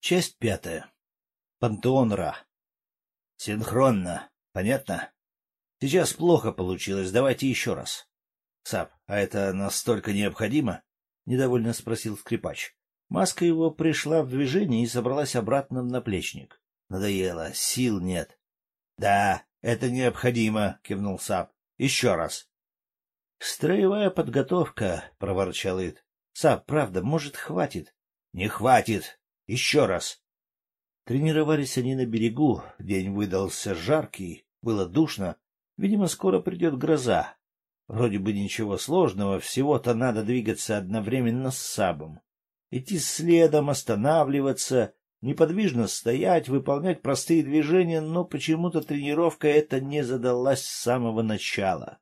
Часть пятая. Пантеон Ра. Синхронно. Понятно? Сейчас плохо получилось. Давайте еще раз. Сап, а это настолько необходимо? Недовольно спросил скрипач. Маска его пришла в движение и собралась обратно в наплечник. Надоело, сил нет. Да, это необходимо, кивнул Сап. Еще раз. Строевая подготовка, проворчал Ид. Сап, правда, может, хватит? Не хватит. Еще раз. Тренировались они на берегу, день выдался жаркий, было душно, видимо, скоро придет гроза. Вроде бы ничего сложного, всего-то надо двигаться одновременно с сабом. Идти следом, останавливаться, неподвижно стоять, выполнять простые движения, но почему-то тренировка эта не задалась с самого начала.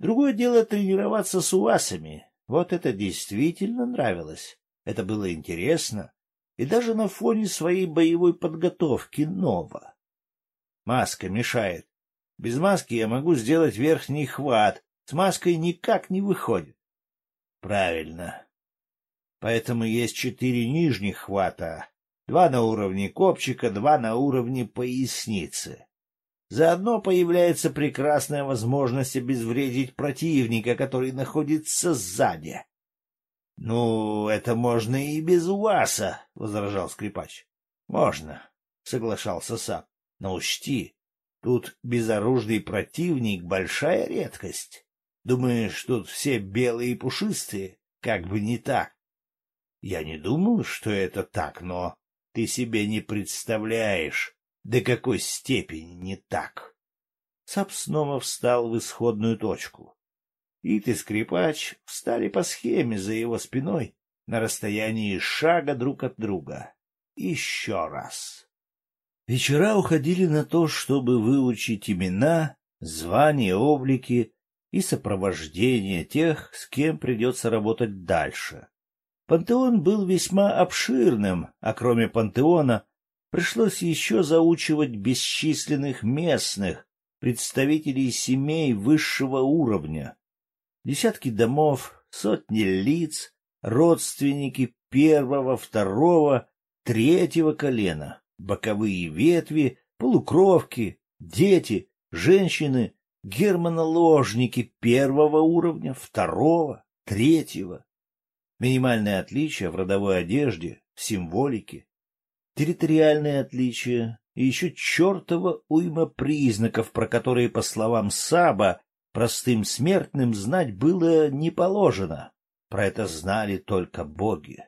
Другое дело тренироваться с уасами. Вот это действительно нравилось. Это было интересно и даже на фоне своей боевой подготовки ново. Маска мешает. Без маски я могу сделать верхний хват, с маской никак не выходит. Правильно. Поэтому есть четыре нижних хвата, два на уровне копчика, два на уровне поясницы. Заодно появляется прекрасная возможность обезвредить противника, который находится сзади. — Ну, это можно и без УАСа, — возражал скрипач. — Можно, — соглашался Сап. — Но учти, тут безоружный противник — большая редкость. Думаешь, тут все белые и пушистые? Как бы не так. Я не думаю, что это так, но ты себе не представляешь, до какой степени не так. Сап снова встал в исходную точку. Ит и скрипач встали по схеме за его спиной на расстоянии шага друг от друга. Еще раз. Вечера уходили на то, чтобы выучить имена, звания, облики и сопровождение тех, с кем придется работать дальше. Пантеон был весьма обширным, а кроме пантеона пришлось еще заучивать бесчисленных местных представителей семей высшего уровня, Десятки домов, сотни лиц, родственники первого, второго, третьего колена, боковые ветви, полукровки, дети, женщины, германоложники первого уровня, второго, третьего. Минимальное отличие в родовой одежде, в символике, территориальные отличия и еще чертова уйма признаков, про которые, по словам Саба, простым смертным знать было не положено. Про это знали только боги.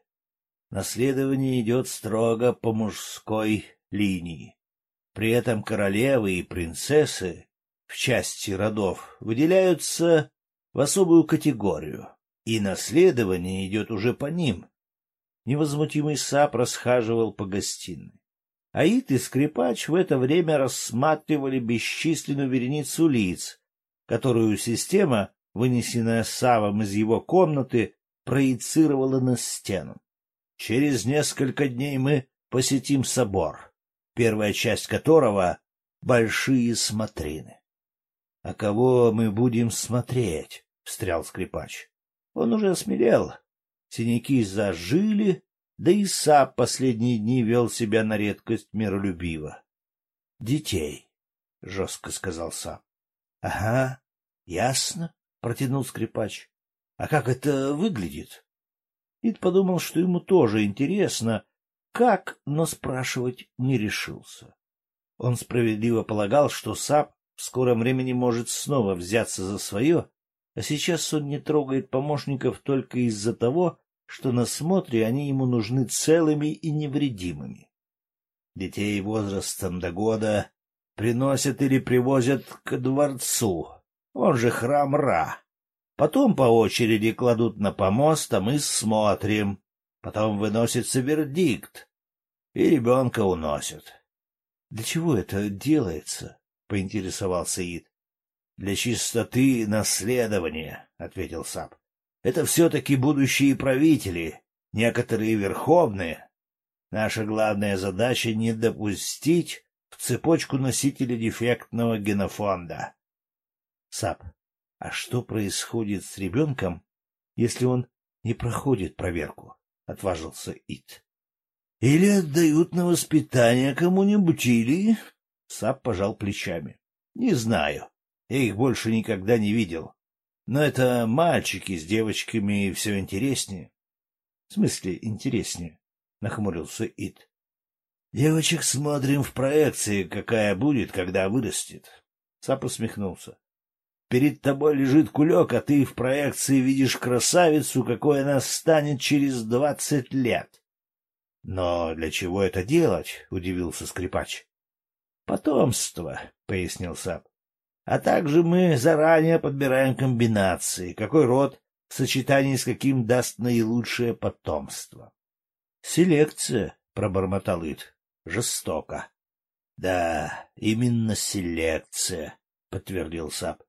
Наследование идет строго по мужской линии. При этом королевы и принцессы в части родов выделяются в особую категорию, и наследование идет уже по ним. Невозмутимый сап расхаживал по гостиной. Аид и скрипач в это время рассматривали бесчисленную вереницу лиц, которую система, вынесенная Савом из его комнаты, проецировала на стену. Через несколько дней мы посетим собор, первая часть которого — большие смотрины. — А кого мы будем смотреть? — встрял скрипач. Он уже осмелел. Синяки зажили, да и Сап последние дни вел себя на редкость миролюбиво. — Детей, — жестко сказал Сап. — Ага, ясно, — протянул скрипач. — А как это выглядит? Ид подумал, что ему тоже интересно, как, но спрашивать не решился. Он справедливо полагал, что Сап в скором времени может снова взяться за свое, а сейчас он не трогает помощников только из-за того, что на смотре они ему нужны целыми и невредимыми. Детей возрастом до года приносят или привозят к дворцу, он же храм Ра. Потом по очереди кладут на помост, а мы смотрим. Потом выносится вердикт, и ребенка уносят. — Для чего это делается? — поинтересовался Ид. — Для чистоты наследования, — ответил Сап. — Это все-таки будущие правители, некоторые верховные. Наша главная задача — не допустить в цепочку носителя дефектного генофонда. Сап, а что происходит с ребенком, если он не проходит проверку? — отважился Ит. Или отдают на воспитание кому-нибудь, или... Сап пожал плечами. Не знаю. Я их больше никогда не видел. Но это мальчики с девочками все интереснее. — В смысле интереснее? — нахмурился Ит. — Девочек смотрим в проекции, какая будет, когда вырастет. Сап усмехнулся. Перед тобой лежит кулек, а ты в проекции видишь красавицу, какой она станет через двадцать лет. — Но для чего это делать? — удивился скрипач. — Потомство, — пояснил Сап. — А также мы заранее подбираем комбинации, какой род в сочетании с каким даст наилучшее потомство. — Селекция, — пробормотал Ит. — Жестоко. — Да, именно селекция, — подтвердил Сап.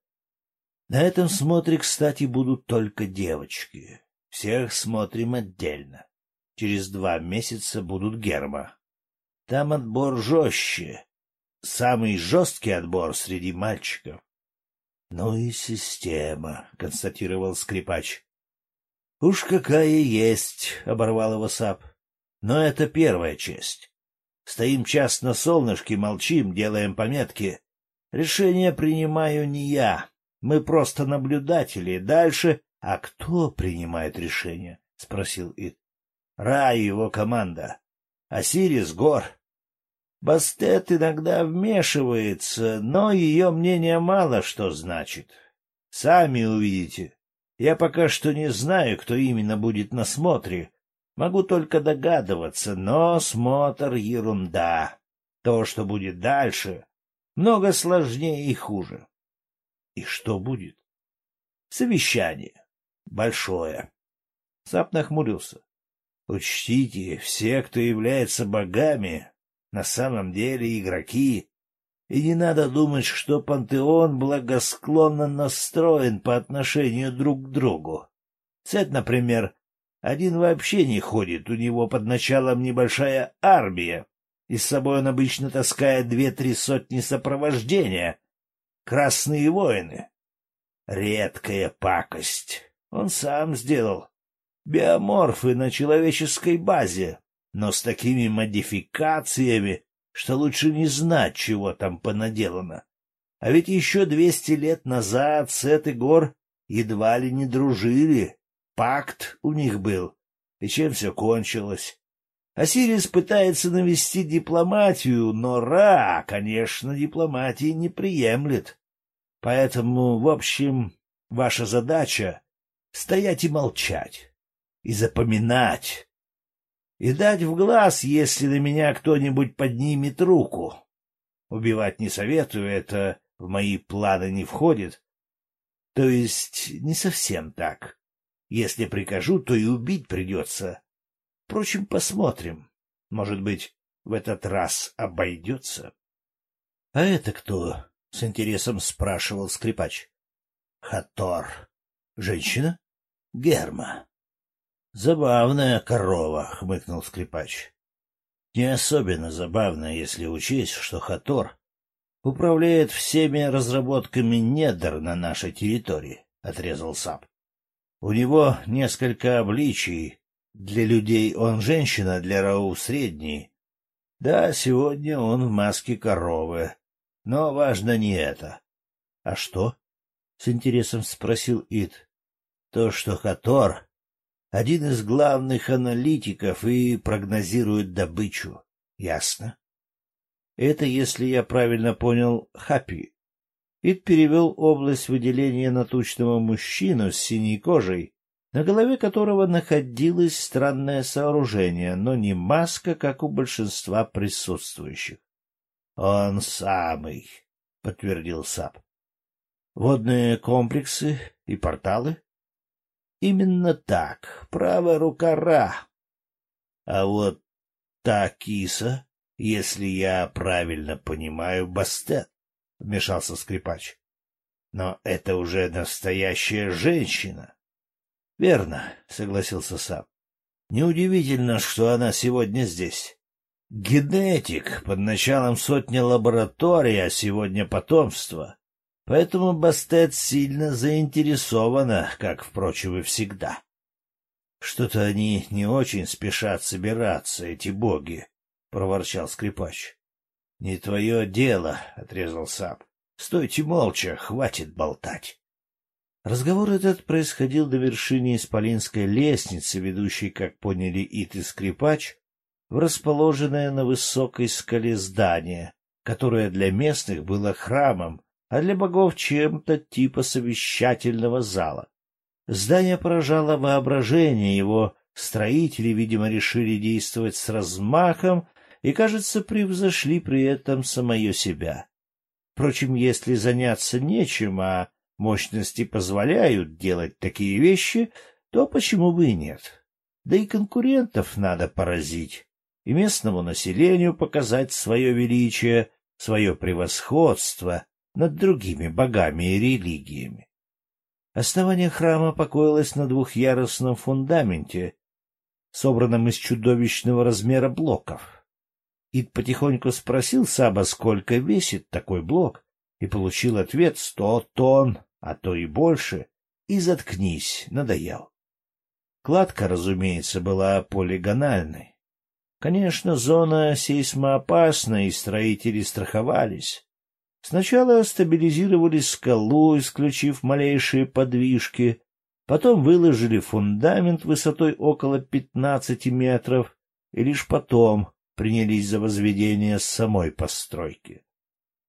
На этом смотре, кстати, будут только девочки. Всех смотрим отдельно. Через два месяца будут герма. Там отбор жестче. Самый жесткий отбор среди мальчиков. — Ну и система, — констатировал скрипач. — Уж какая есть, — оборвал его Сап. — Но это первая часть. Стоим час на солнышке, молчим, делаем пометки. Решение принимаю не я. Мы просто наблюдатели. Дальше... — А кто принимает решение? — спросил Ит. — Ра и его команда. Осирис Гор. Бастет иногда вмешивается, но ее мнение мало что значит. Сами увидите. Я пока что не знаю, кто именно будет на смотре. Могу только догадываться, но смотр — ерунда. То, что будет дальше, много сложнее и хуже. И что будет? Совещание. Большое. Сап нахмурился. Учтите, все, кто является богами, на самом деле игроки, и не надо думать, что пантеон благосклонно настроен по отношению друг к другу. Сет, например, один вообще не ходит, у него под началом небольшая армия, и с собой он обычно таскает две-три сотни сопровождения, Красные воины. Редкая пакость. Он сам сделал. Биоморфы на человеческой базе, но с такими модификациями, что лучше не знать, чего там понаделано. А ведь еще двести лет назад Сет и Гор едва ли не дружили. Пакт у них был. И чем все кончилось? Осирис пытается навести дипломатию, но Ра, конечно, дипломатии не приемлет. Поэтому, в общем, ваша задача — стоять и молчать, и запоминать, и дать в глаз, если на меня кто-нибудь поднимет руку. Убивать не советую, это в мои планы не входит. То есть не совсем так. Если прикажу, то и убить придется. Впрочем, посмотрим. Может быть, в этот раз обойдется. — А это кто? — с интересом спрашивал скрипач. — Хатор. Женщина? — Герма. — Забавная корова, — хмыкнул скрипач. — Не особенно забавно, если учесть, что Хатор управляет всеми разработками недр на нашей территории, — отрезал Сап. У него несколько обличий, для людей он женщина, для Рау средний. Да, сегодня он в маске коровы. Но важно не это. — А что? — с интересом спросил Ид. — То, что Хатор — один из главных аналитиков и прогнозирует добычу. Ясно? Это, если я правильно понял, Хапи. Ид перевел область выделения на тучного мужчину с синей кожей, на голове которого находилось странное сооружение, но не маска, как у большинства присутствующих. — Он самый, — подтвердил Сап. — Водные комплексы и порталы? — Именно так, правая рука Ра. А вот та киса, если я правильно понимаю, Бастет, — вмешался скрипач. — Но это уже настоящая женщина. — Верно, — согласился Сап. — Неудивительно, что она сегодня здесь. Генетик под началом сотни лабораторий, а сегодня потомство. Поэтому Бастет сильно заинтересована, как, впрочем, и всегда. Что-то они не очень спешат собираться, эти боги, — проворчал скрипач. — Не твое дело, — отрезал Сап. — Стойте молча, хватит болтать. Разговор этот происходил до вершины исполинской лестницы, ведущей, как поняли Ит и скрипач, в расположенное на высокой скале здание, которое для местных было храмом, а для богов чем-то типа совещательного зала. Здание поражало воображение, его строители, видимо, решили действовать с размахом и, кажется, превзошли при этом самое себя. Впрочем, если заняться нечем, а мощности позволяют делать такие вещи, то почему бы и нет? Да и конкурентов надо поразить, и местному населению показать свое величие, свое превосходство над другими богами и религиями. Основание храма покоилось на двухъярусном фундаменте, собранном из чудовищного размера блоков. Ид потихоньку спросил Саба, сколько весит такой блок, и получил ответ сто тонн, а то и больше, и заткнись, надоел. Кладка, разумеется, была полигональной. Конечно, зона сейсмоопасна, и строители страховались. Сначала стабилизировали скалу, исключив малейшие подвижки, потом выложили фундамент высотой около пятнадцати метров и лишь потом принялись за возведение самой постройки.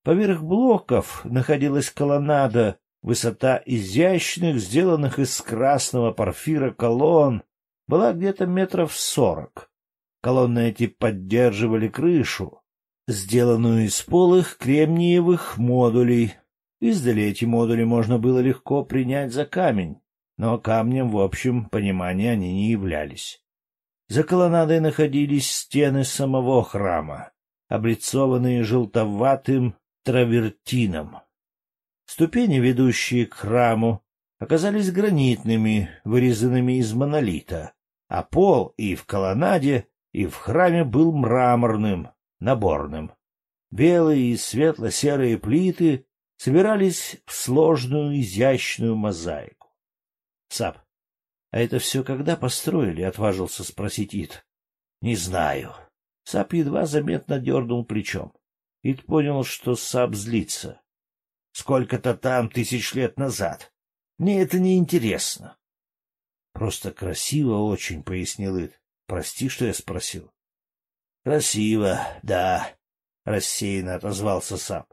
Поверх блоков находилась колоннада, высота изящных, сделанных из красного порфира колонн, была где-то метров сорок. Колонны эти поддерживали крышу, сделанную из полых кремниевых модулей. Издали эти модули можно было легко принять за камень, но камнем в общем понимании они не являлись. За колоннадой находились стены самого храма, облицованные желтоватым травертином. Ступени, ведущие к храму, оказались гранитными, вырезанными из монолита, а пол и в колоннаде, и в храме был мраморным, наборным. Белые и светло-серые плиты собирались в сложную изящную мозаику. — Сап, а это все когда построили? — отважился спросить Ит. — Не знаю. Сап едва заметно дернул плечом. Ит понял, что Сап злится. — Сколько-то там тысяч лет назад. Мне это не интересно. — Просто красиво очень, — пояснил Ит. — Прости, что я спросил. Красиво, да, — рассеянно отозвался Сап.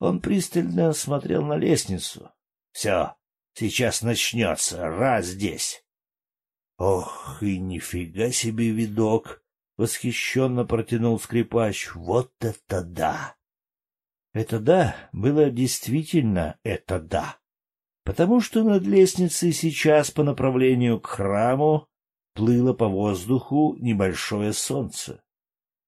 Он пристально смотрел на лестницу. — Все, сейчас начнется, раз здесь. — Ох, и нифига себе видок! — восхищенно протянул скрипач. — Вот это да! Это «да» было действительно это «да», потому что над лестницей сейчас по направлению к храму плыло по воздуху небольшое солнце.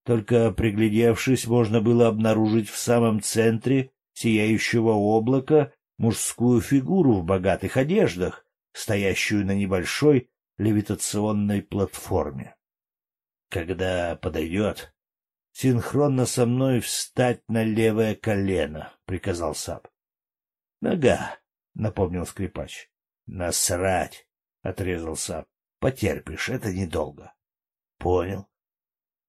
Только приглядевшись, можно было обнаружить в самом центре сияющего облака мужскую фигуру в богатых одеждах, стоящую на небольшой левитационной платформе. Когда подойдет, синхронно со мной встать на левое колено, — приказал Сап. — Нога, — напомнил скрипач. — Насрать, — отрезал Сап. — Потерпишь, это недолго. — Понял.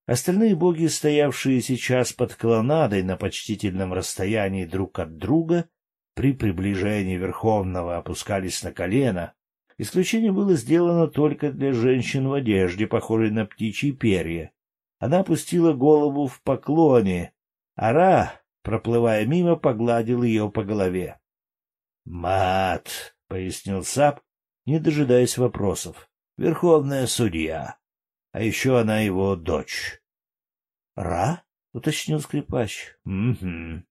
Остальные боги, стоявшие сейчас под колоннадой на почтительном расстоянии друг от друга, при приближении Верховного опускались на колено. Исключение было сделано только для женщин в одежде, похожей на птичьи перья. Она опустила голову в поклоне, а Ра, проплывая мимо, погладил ее по голове. — Мат, — пояснил Сап, не дожидаясь вопросов, — верховная судья а еще она его дочь. — Ра? — уточнил скрипач. — Угу.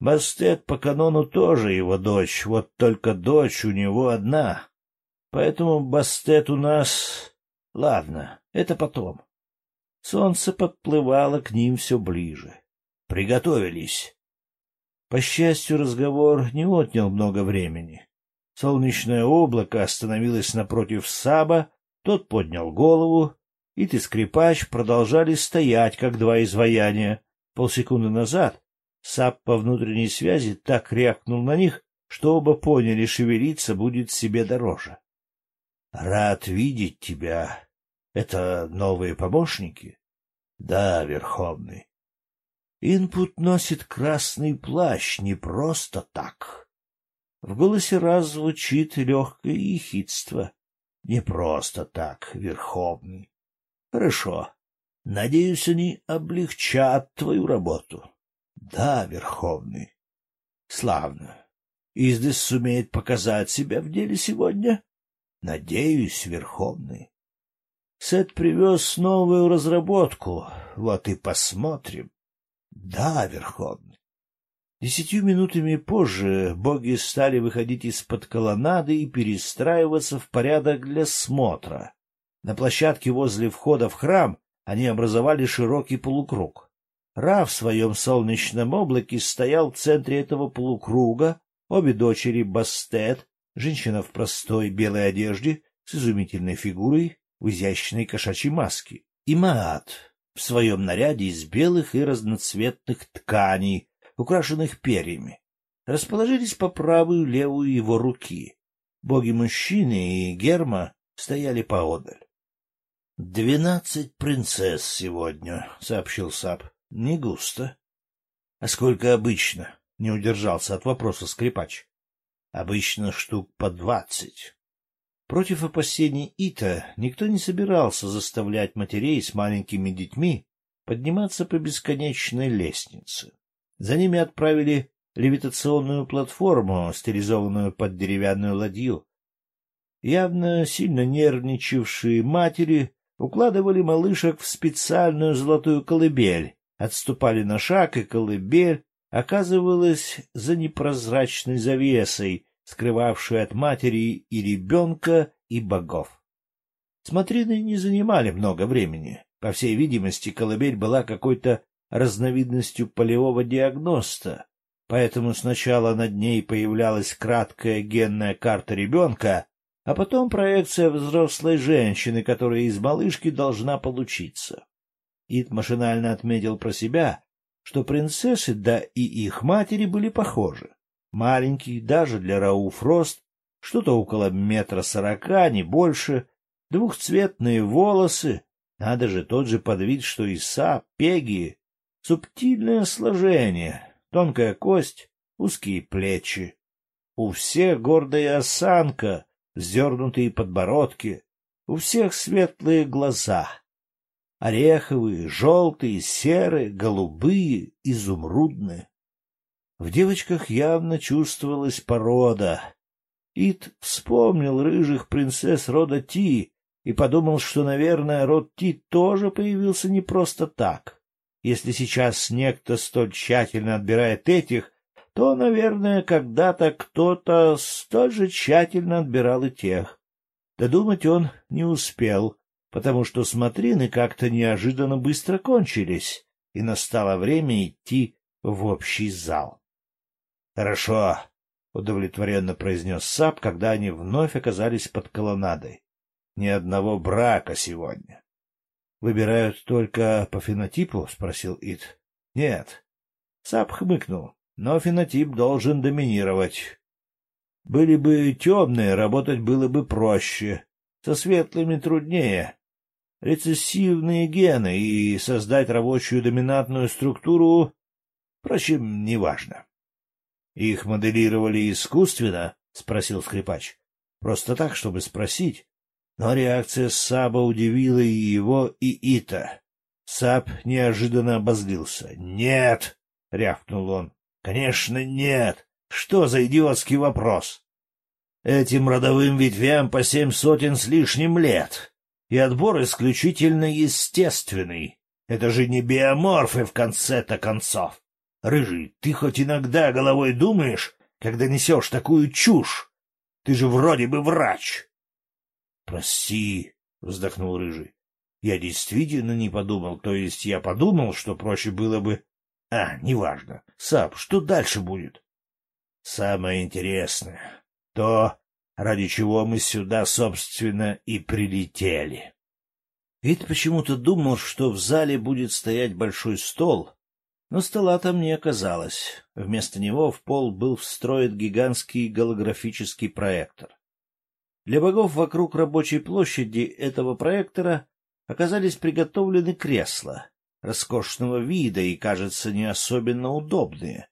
Бастет по канону тоже его дочь, вот только дочь у него одна. Поэтому Бастет у нас... Ладно, это потом. Солнце подплывало к ним все ближе. Приготовились. По счастью, разговор не отнял много времени. Солнечное облако остановилось напротив Саба, тот поднял голову, и ты, скрипач, продолжали стоять, как два изваяния. Полсекунды назад Сап по внутренней связи так рякнул на них, что оба поняли, шевелиться будет себе дороже. — Рад видеть тебя. Это новые помощники? Да, Верховный. Инпут носит красный плащ не просто так. В голосе раз звучит легкое ехидство. Не просто так, Верховный. Хорошо. Надеюсь, они облегчат твою работу. Да, Верховный. Славно. Издис сумеет показать себя в деле сегодня? Надеюсь, Верховный. Сет привез новую разработку. Вот и посмотрим. Да, Верховный. Десятью минутами позже боги стали выходить из-под колоннады и перестраиваться в порядок для смотра. На площадке возле входа в храм они образовали широкий полукруг. Ра в своем солнечном облаке стоял в центре этого полукруга, обе дочери Бастет, женщина в простой белой одежде с изумительной фигурой в изящной кошачьей маске, и Маат в своем наряде из белых и разноцветных тканей, украшенных перьями, расположились по правую и левую его руки. Боги-мужчины и Герма стояли поодаль. — Двенадцать принцесс сегодня, — сообщил Сап. — Не густо. — А сколько обычно? — не удержался от вопроса скрипач. — Обычно штук по двадцать. Против опасений Ита никто не собирался заставлять матерей с маленькими детьми подниматься по бесконечной лестнице. За ними отправили левитационную платформу, стилизованную под деревянную ладью. Явно сильно нервничавшие матери укладывали малышек в специальную золотую колыбель, отступали на шаг, и колыбель оказывалась за непрозрачной завесой, скрывавшую от матери и ребенка, и богов. Смотрины не занимали много времени. По всей видимости, колыбель была какой-то разновидностью полевого диагноста, поэтому сначала над ней появлялась краткая генная карта ребенка, а потом проекция взрослой женщины, которая из малышки должна получиться. Ид машинально отметил про себя, что принцессы, да и их матери были похожи. Маленький, даже для Рауф рост, что-то около метра сорока, не больше, двухцветные волосы, надо же тот же подвид, что и Са, Пеги, субтильное сложение, тонкая кость, узкие плечи. У всех гордая осанка, вздернутые подбородки, у всех светлые глаза. Ореховые, желтые, серые, голубые, изумрудные. В девочках явно чувствовалась порода. Ит вспомнил рыжих принцесс рода Ти и подумал, что, наверное, род Ти тоже появился не просто так. Если сейчас некто столь тщательно отбирает этих, то, наверное, когда-то кто-то столь же тщательно отбирал и тех. Додумать он не успел, потому что смотрины как-то неожиданно быстро кончились, и настало время идти в общий зал. Хорошо, удовлетворенно произнес Сап, когда они вновь оказались под колоннадой. Ни одного брака сегодня. Выбирают только по фенотипу? спросил Ит. Нет. Сап хмыкнул. Но фенотип должен доминировать. Были бы темные, работать было бы проще. Со светлыми труднее. Рецессивные гены и создать рабочую доминантную структуру, впрочем, неважно. Их моделировали искусственно? — спросил скрипач. — Просто так, чтобы спросить. Но реакция Саба удивила и его, и Ита. Саб неожиданно обозлился. «Нет!» — рявкнул он. «Конечно, нет! Что за идиотский вопрос? Этим родовым ветвям по семь сотен с лишним лет, и отбор исключительно естественный. Это же не биоморфы в конце-то концов. Рыжий, ты хоть иногда головой думаешь, когда несешь такую чушь? Ты же вроде бы врач. — Прости, — вздохнул Рыжий. — Я действительно не подумал, то есть я подумал, что проще было бы... А, неважно. Сап, что дальше будет? — Самое интересное. То, ради чего мы сюда, собственно, и прилетели. Вид почему-то думал, что в зале будет стоять большой стол, но стола там не оказалось. Вместо него в пол был встроен гигантский голографический проектор. Для богов вокруг рабочей площади этого проектора оказались приготовлены кресла роскошного вида и, кажется, не особенно удобные.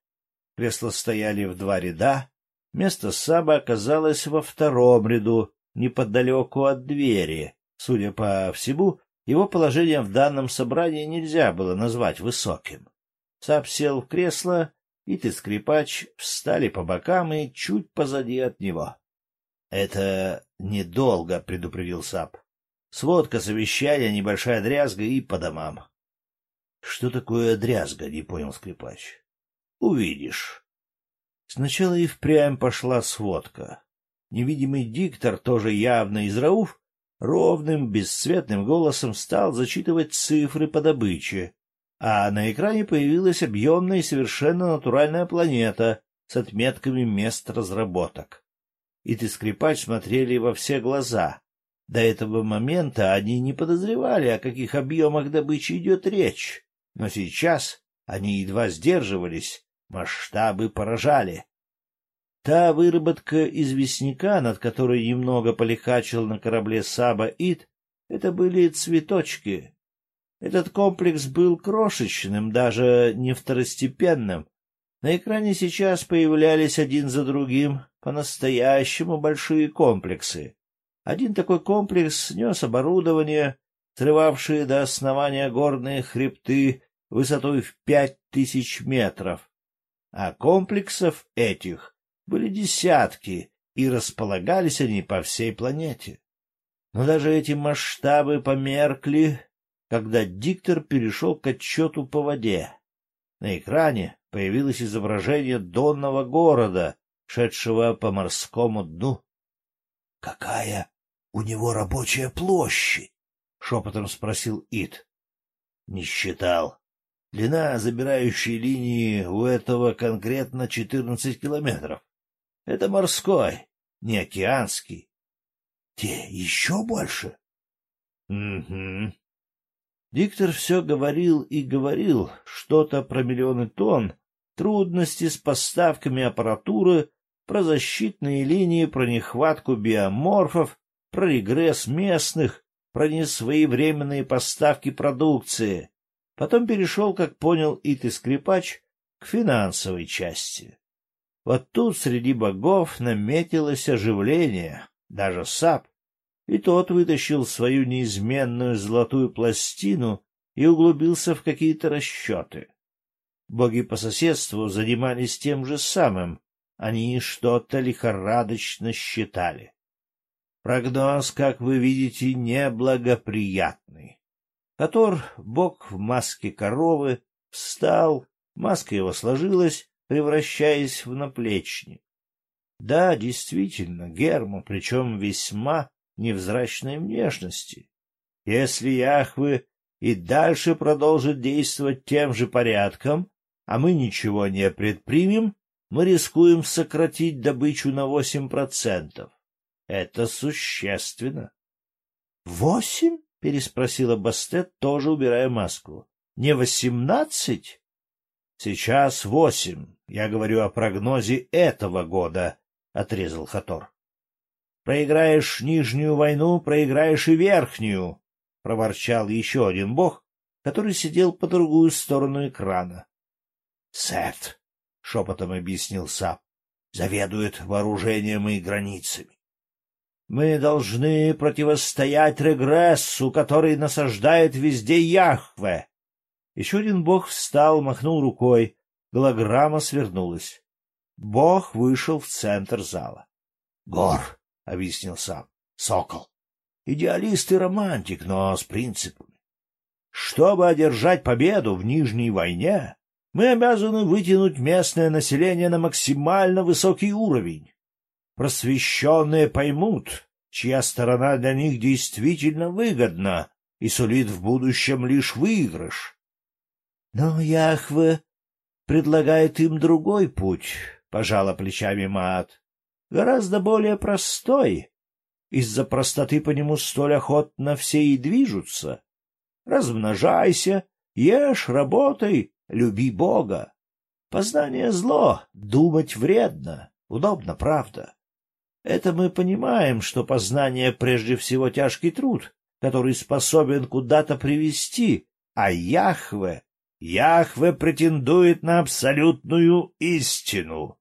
Кресла стояли в два ряда, место Саба оказалось во втором ряду, неподалеку от двери. Судя по всему, его положение в данном собрании нельзя было назвать высоким. Саб сел в кресло, и ты, скрипач, встали по бокам и чуть позади от него. — Это недолго, — предупредил Саб. — Сводка, совещания, небольшая дрязга и по домам. — Что такое дрязга? — не понял скрипач. — Увидишь. Сначала и впрямь пошла сводка. Невидимый диктор, тоже явно из Рауф, ровным, бесцветным голосом стал зачитывать цифры по добыче, а на экране появилась объемная и совершенно натуральная планета с отметками мест разработок. И ты скрипач смотрели во все глаза. До этого момента они не подозревали, о каких объемах добычи идет речь, но сейчас они едва сдерживались, масштабы поражали. Та выработка известняка, над которой немного полихачил на корабле Саба Ит, это были цветочки. Этот комплекс был крошечным, даже не второстепенным. На экране сейчас появлялись один за другим по-настоящему большие комплексы. Один такой комплекс нес оборудование, срывавшие до основания горные хребты высотой в пять тысяч метров. А комплексов этих были десятки, и располагались они по всей планете. Но даже эти масштабы померкли, когда диктор перешел к отчету по воде. На экране появилось изображение донного города, шедшего по морскому дну. — Какая у него рабочая площадь? — шепотом спросил Ит. — Не считал. Длина забирающей линии у этого конкретно четырнадцать километров. Это морской, не океанский. Те еще больше? Угу. Диктор все говорил и говорил что-то про миллионы тонн, трудности с поставками аппаратуры, про защитные линии, про нехватку биоморфов, про регресс местных, про несвоевременные поставки продукции. Потом перешел, как понял и Скрипач, к финансовой части. Вот тут среди богов наметилось оживление, даже Сап, и тот вытащил свою неизменную золотую пластину и углубился в какие-то расчеты. Боги по соседству занимались тем же самым, они что-то лихорадочно считали. Прогноз, как вы видите, неблагоприятный. Котор, бог в маске коровы, встал, маска его сложилась, превращаясь в наплечник. Да, действительно, Герма, причем весьма невзрачной внешности. Если Яхвы и дальше продолжит действовать тем же порядком, а мы ничего не предпримем, мы рискуем сократить добычу на восемь процентов. Это существенно. — Восемь? — переспросила Бастет, тоже убирая маску. — Не восемнадцать? — Сейчас восемь. Я говорю о прогнозе этого года, — отрезал Хатор. — Проиграешь нижнюю войну, проиграешь и верхнюю, — проворчал еще один бог, который сидел по другую сторону экрана. — Сет, — шепотом объяснил Сап, — заведует вооружением и границами. Мы должны противостоять регрессу, который насаждает везде Яхве. Еще один бог встал, махнул рукой. Голограмма свернулась. Бог вышел в центр зала. — Гор, — объяснил сам, — сокол. Идеалист и романтик, но с принципами. Чтобы одержать победу в Нижней войне, мы обязаны вытянуть местное население на максимально высокий уровень. Просвещенные поймут, чья сторона для них действительно выгодна и сулит в будущем лишь выигрыш. Но Яхве предлагает им другой путь, — пожала плечами Маат. Гораздо более простой. Из-за простоты по нему столь охотно все и движутся. Размножайся, ешь, работай, люби Бога. Познание зло, думать вредно, удобно, правда. Это мы понимаем, что познание прежде всего тяжкий труд, который способен куда-то привести, а Яхве, Яхве претендует на абсолютную истину.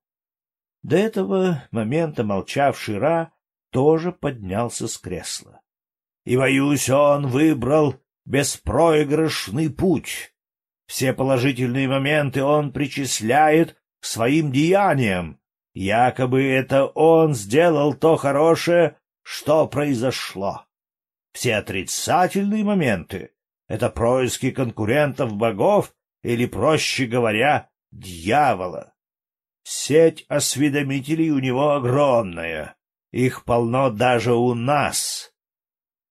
До этого момента молчавший Ра тоже поднялся с кресла. И, боюсь, он выбрал беспроигрышный путь. Все положительные моменты он причисляет к своим деяниям. Якобы это он сделал то хорошее, что произошло. Все отрицательные моменты — это происки конкурентов богов или, проще говоря, дьявола. Сеть осведомителей у него огромная. Их полно даже у нас.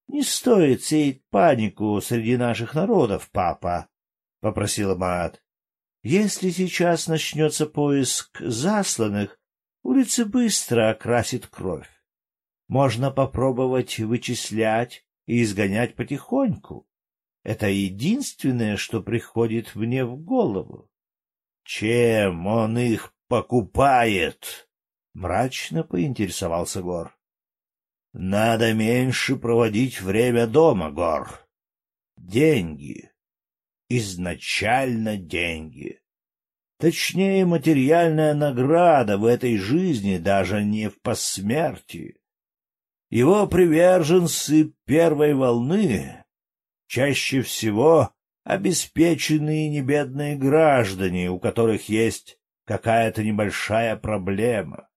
Не стоит сеять панику среди наших народов, папа, — попросила Маат. Если сейчас начнется поиск засланных, улицы быстро окрасит кровь. Можно попробовать вычислять и изгонять потихоньку. Это единственное, что приходит мне в голову. Чем он их покупает? Мрачно поинтересовался Гор. Надо меньше проводить время дома, Гор. Деньги. Изначально деньги. Точнее, материальная награда в этой жизни даже не в посмертии. Его приверженцы первой волны чаще всего обеспеченные небедные граждане, у которых есть какая-то небольшая проблема.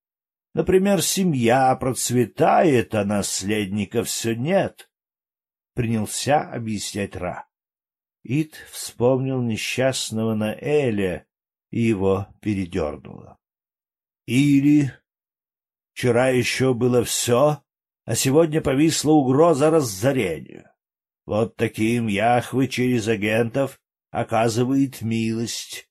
Например, семья процветает, а наследника все нет. Принялся объяснять Ра. Ид вспомнил несчастного Наэля, и его передернуло. Или вчера еще было все, а сегодня повисла угроза разорения. Вот таким Яхвы через агентов оказывает милость,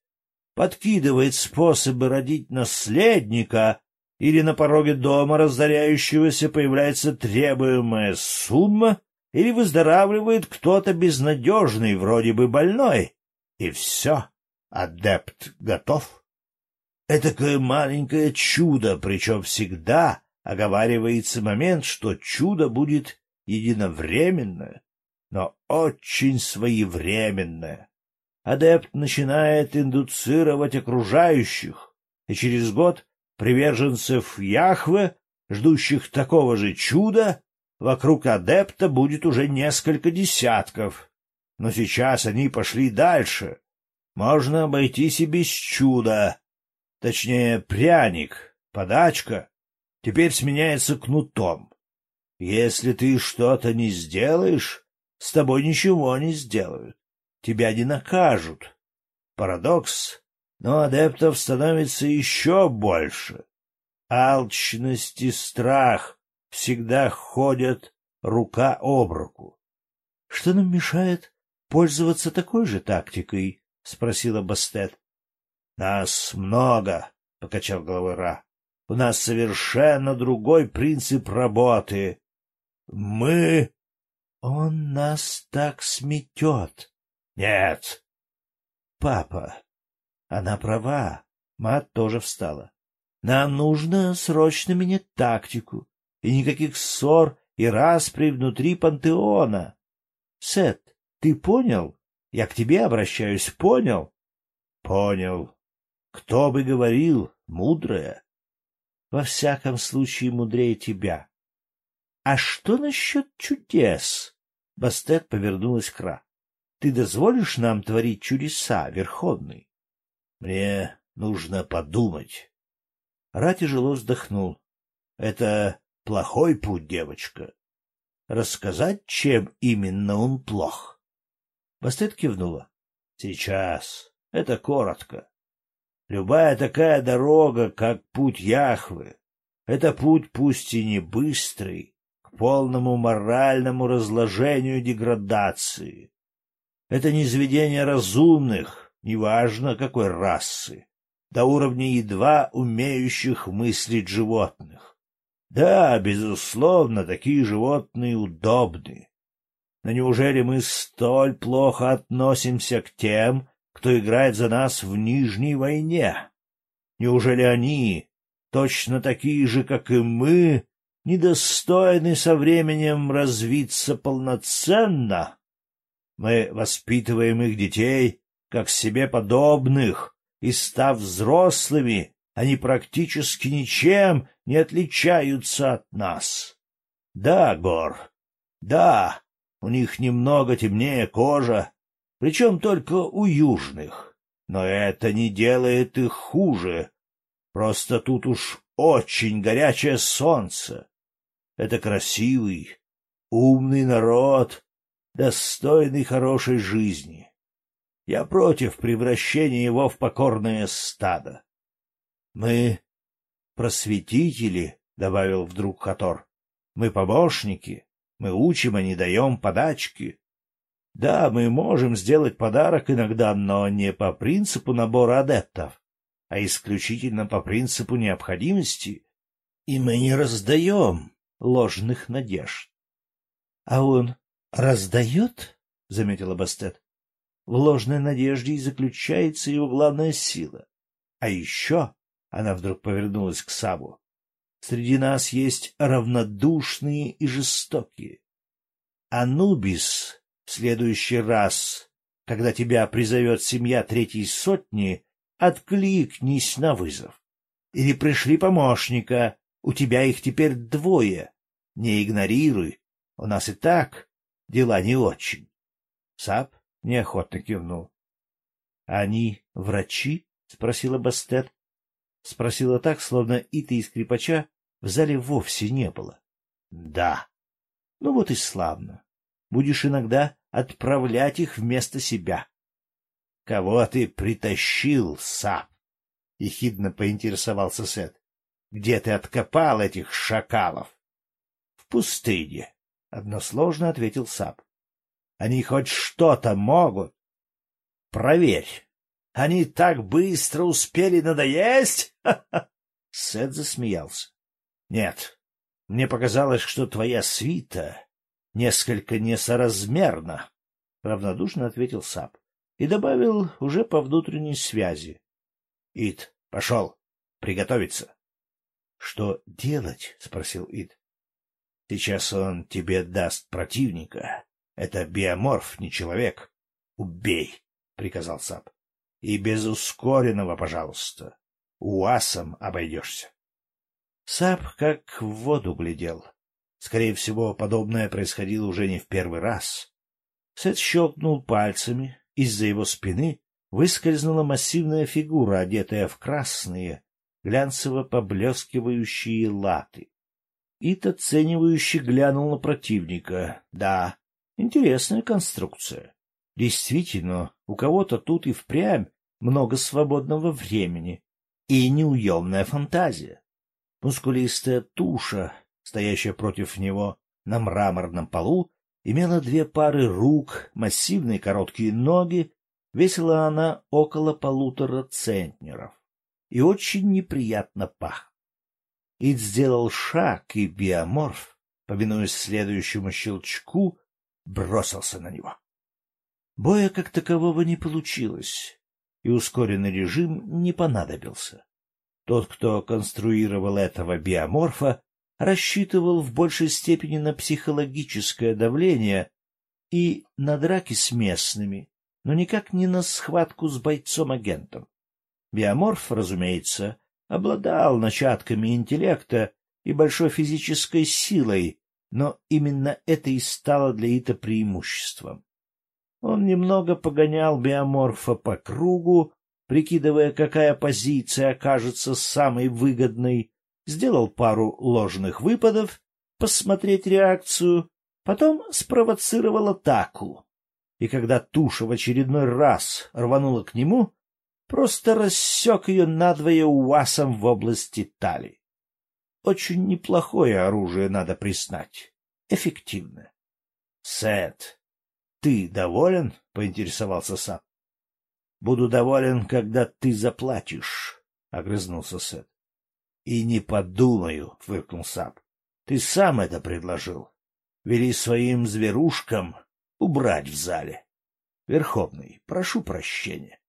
подкидывает способы родить наследника, или на пороге дома разоряющегося появляется требуемая сумма, или выздоравливает кто-то безнадежный, вроде бы больной, и все, адепт готов. Этакое маленькое чудо, причем всегда оговаривается момент, что чудо будет единовременное, но очень своевременное. Адепт начинает индуцировать окружающих, и через год Приверженцев Яхве, ждущих такого же чуда, вокруг адепта будет уже несколько десятков. Но сейчас они пошли дальше. Можно обойтись и без чуда. Точнее, пряник, подачка, теперь сменяется кнутом. Если ты что-то не сделаешь, с тобой ничего не сделают. Тебя не накажут. Парадокс но адептов становится еще больше. Алчность и страх всегда ходят рука об руку. — Что нам мешает пользоваться такой же тактикой? — спросила Бастет. — Нас много, — покачал головой Ра. — У нас совершенно другой принцип работы. Мы... — Он нас так сметет. — Нет. — Папа, она права. Мат тоже встала. Нам нужно срочно менять тактику. И никаких ссор и распри внутри пантеона. Сет, ты понял? Я к тебе обращаюсь, понял? Понял. Кто бы говорил, мудрая. Во всяком случае, мудрее тебя. А что насчет чудес? Бастет повернулась к Ра. Ты дозволишь нам творить чудеса, Верховный? Мне нужно подумать. Ра тяжело вздохнул. Это плохой путь, девочка. Рассказать, чем именно он плох? Бастет кивнула. Сейчас. Это коротко. Любая такая дорога, как путь Яхвы, это путь пусть и не быстрый, к полному моральному разложению деградации. Это низведение разумных, неважно какой расы, до уровня едва умеющих мыслить животных. Да, безусловно, такие животные удобны. Но неужели мы столь плохо относимся к тем, кто играет за нас в Нижней войне? Неужели они, точно такие же, как и мы, недостойны со временем развиться полноценно. Мы воспитываем их детей как себе подобных, и, став взрослыми, они практически ничем не отличаются от нас. Да, Гор, да, у них немного темнее кожа, причем только у южных, но это не делает их хуже. Просто тут уж очень горячее солнце. Это красивый, умный народ, достойный хорошей жизни. Я против превращения его в покорное стадо. — Мы просветители, — добавил вдруг Хатор. — Мы помощники, мы учим, а не даем подачки. Да, мы можем сделать подарок иногда, но не по принципу набора адептов, а исключительно по принципу необходимости. И мы не раздаем ложных надежд. — А он раздает? — заметила Бастет. В ложной надежде и заключается его главная сила. А еще она вдруг повернулась к Сабу. Среди нас есть равнодушные и жестокие. Анубис в следующий раз, когда тебя призовет семья третьей сотни, откликнись на вызов. Или пришли помощника, у тебя их теперь двое. Не игнорируй, у нас и так дела не очень. Сап неохотно кивнул. — Они врачи? — спросила Бастет. Спросила так, словно Ита и скрипача в зале вовсе не было. — Да. — Ну вот и славно. Будешь иногда отправлять их вместо себя. — Кого ты притащил, Сап? — ехидно поинтересовался Сет. — Где ты откопал этих шакалов? — В пустыне, — односложно ответил Сап. Они хоть что-то могут. Проверь. Они так быстро успели надоесть? Сет засмеялся. Нет, мне показалось, что твоя свита несколько несоразмерна, — равнодушно ответил Сап и добавил уже по внутренней связи. — Ид, пошел, приготовиться. — Что делать? — спросил Ид. — Сейчас он тебе даст противника, это биоморф, не человек. Убей, — приказал Сап. И без ускоренного, пожалуйста. Уасом обойдешься. Сап как в воду глядел. Скорее всего, подобное происходило уже не в первый раз. Сет щелкнул пальцами. Из-за его спины выскользнула массивная фигура, одетая в красные, глянцево поблескивающие латы. Ит оценивающе глянул на противника. Да, Интересная конструкция. Действительно, у кого-то тут и впрямь много свободного времени и неуемная фантазия. Мускулистая туша, стоящая против него на мраморном полу, имела две пары рук, массивные короткие ноги, весила она около полутора центнеров и очень неприятно пах. Ид сделал шаг, и биоморф, повинуясь следующему щелчку, бросился на него. Боя как такового не получилось, и ускоренный режим не понадобился. Тот, кто конструировал этого биоморфа, рассчитывал в большей степени на психологическое давление и на драки с местными, но никак не на схватку с бойцом-агентом. Биоморф, разумеется, обладал начатками интеллекта и большой физической силой, но именно это и стало для Ита преимуществом. Он немного погонял биоморфа по кругу, прикидывая, какая позиция окажется самой выгодной, сделал пару ложных выпадов, посмотреть реакцию, потом спровоцировал атаку. И когда туша в очередной раз рванула к нему, просто рассек ее надвое уасом в области талии. Очень неплохое оружие, надо признать. Эффективно. — Сет, ты доволен? — поинтересовался Сап. — Буду доволен, когда ты заплатишь, — огрызнулся Сет. — И не подумаю, — фыркнул Сап. — Ты сам это предложил. Вели своим зверушкам убрать в зале. Верховный, прошу прощения.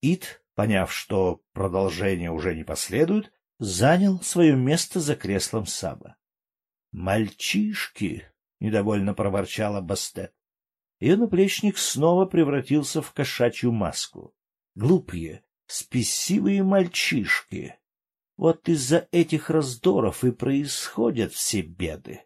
Ит, поняв, что продолжение уже не последует, занял свое место за креслом Саба. Мальчишки! — недовольно проворчала Бастет. Ее наплечник снова превратился в кошачью маску. Глупые, спесивые мальчишки. Вот из-за этих раздоров и происходят все беды.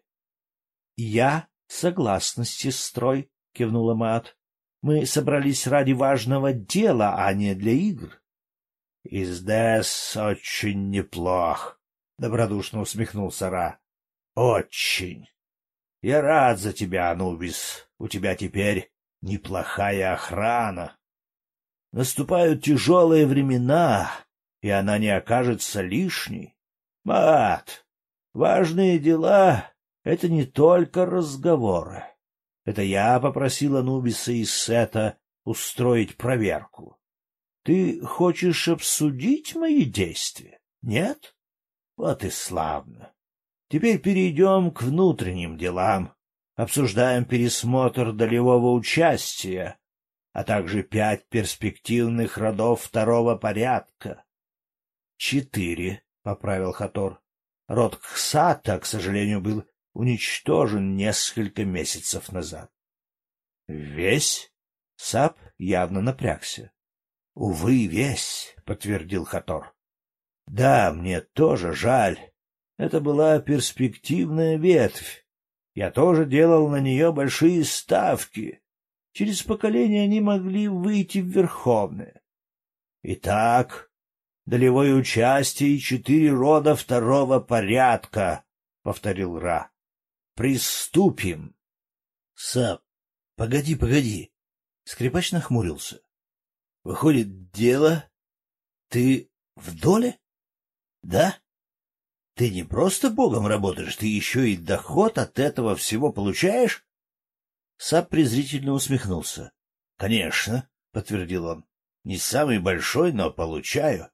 — Я согласна с сестрой, — кивнула Мат. — Мы собрались ради важного дела, а не для игр. — Издес очень неплох, — добродушно усмехнулся Ра. — Очень. Я рад за тебя, Анубис. У тебя теперь неплохая охрана. Наступают тяжелые времена, и она не окажется лишней. Мат, важные дела — это не только разговоры. Это я попросил Анубиса и Сета устроить проверку. Ты хочешь обсудить мои действия? Нет? Вот и славно. Теперь перейдем к внутренним делам. Обсуждаем пересмотр долевого участия, а также пять перспективных родов второго порядка. — Четыре, — поправил Хатор. Род Ксата, к сожалению, был уничтожен несколько месяцев назад. — Весь? — Сап явно напрягся. — Увы, весь, — подтвердил Хатор. — Да, мне тоже жаль. Это была перспективная ветвь. Я тоже делал на нее большие ставки. Через поколение они могли выйти в Верховное. Итак, долевое участие и четыре рода второго порядка, — повторил Ра. — Приступим. — Сап, погоди, погоди. Скрипач нахмурился. — Выходит, дело... Ты в доле? — Да? Ты не просто богом работаешь, ты еще и доход от этого всего получаешь? Сап презрительно усмехнулся. — Конечно, — подтвердил он. — Не самый большой, но получаю.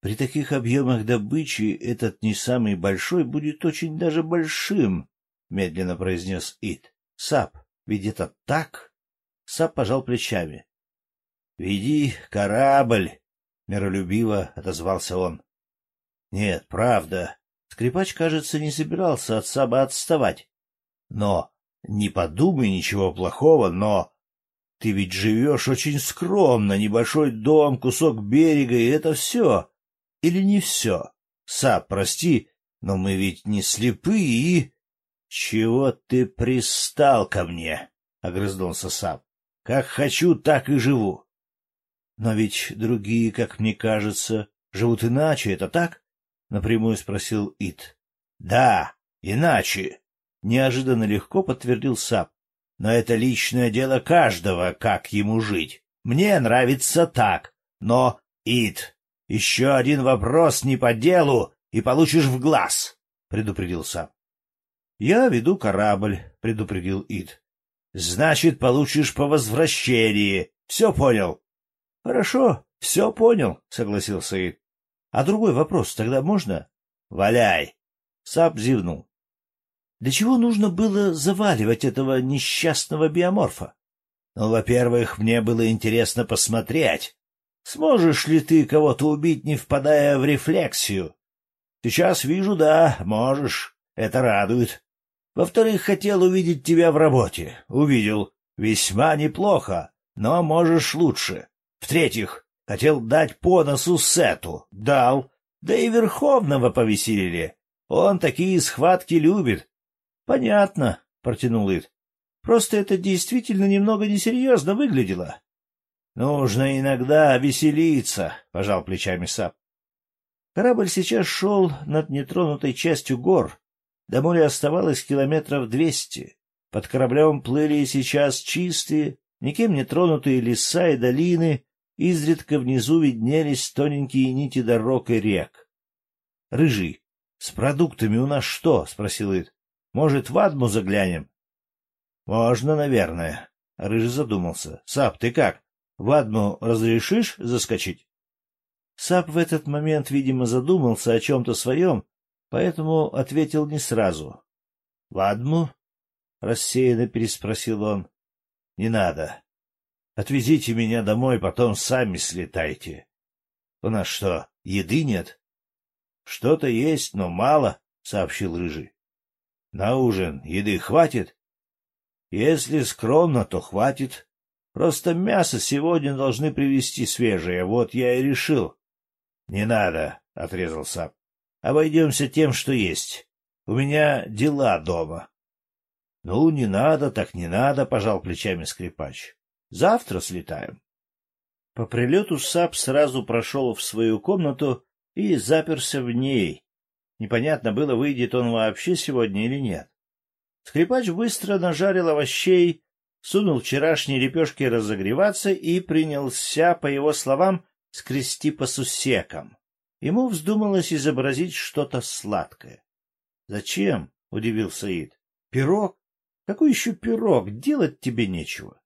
При таких объемах добычи этот не самый большой будет очень даже большим, — медленно произнес Ит. — Сап, ведь это так? Сап пожал плечами. — Веди корабль, — миролюбиво отозвался он. — Нет, правда. Скрипач, кажется, не собирался от Саба отставать. Но, не подумай ничего плохого, но... Ты ведь живешь очень скромно, небольшой дом, кусок берега, и это все или не все? Сап, прости, но мы ведь не слепые и... — Чего ты пристал ко мне? — огрызнулся Сап. — Как хочу, так и живу. — Но ведь другие, как мне кажется, живут иначе, это так? — напрямую спросил Ит. — Да, иначе. Неожиданно легко подтвердил Сап. Но это личное дело каждого, как ему жить. Мне нравится так. Но, Ит, — Еще один вопрос не по делу, и получишь в глаз, — предупредил Сап. — Я веду корабль, — предупредил Ид. — Значит, получишь по возвращении. Все понял? — Хорошо, все понял, — согласился Ид. — А другой вопрос тогда можно? — Валяй. Сап зевнул. — Для чего нужно было заваливать этого несчастного биоморфа? — Ну, во-первых, мне было интересно посмотреть, Сможешь ли ты кого-то убить, не впадая в рефлексию? Сейчас вижу, да, можешь. Это радует. Во-вторых, хотел увидеть тебя в работе. Увидел. Весьма неплохо, но можешь лучше. В-третьих, хотел дать по носу Сету. Дал. Да и Верховного повеселили. Он такие схватки любит. — Понятно, — протянул Ид. — Просто это действительно немного несерьезно выглядело. Нужно иногда веселиться, — пожал плечами Сап. Корабль сейчас шел над нетронутой частью гор. До моря оставалось километров двести. Под кораблем плыли сейчас чистые, никем не тронутые леса и долины, изредка внизу виднелись тоненькие нити дорог и рек. — Рыжий, с продуктами у нас что? — спросил Ид. — Может, в Адму заглянем? — Можно, наверное. Рыжий задумался. — Сап, ты как? В Адму разрешишь заскочить? Сап в этот момент, видимо, задумался о чем-то своем, поэтому ответил не сразу. — В Адму? — рассеянно переспросил он. — Не надо. Отвезите меня домой, потом сами слетайте. — У нас что, еды нет? — Что-то есть, но мало, — сообщил Рыжий. На ужин еды хватит? Если скромно, то хватит. Просто мясо сегодня должны привезти свежее, вот я и решил. — Не надо, — отрезал Сап. — Обойдемся тем, что есть. У меня дела дома. — Ну, не надо, так не надо, — пожал плечами скрипач. — Завтра слетаем. По прилету Сап сразу прошел в свою комнату и заперся в ней. Непонятно было, выйдет он вообще сегодня или нет. Скрипач быстро нажарил овощей, сунул вчерашние лепешки разогреваться и принялся, по его словам, скрести по сусекам. Ему вздумалось изобразить что-то сладкое. — Зачем? — удивился Ид. — Пирог? Какой еще пирог? Делать тебе нечего. —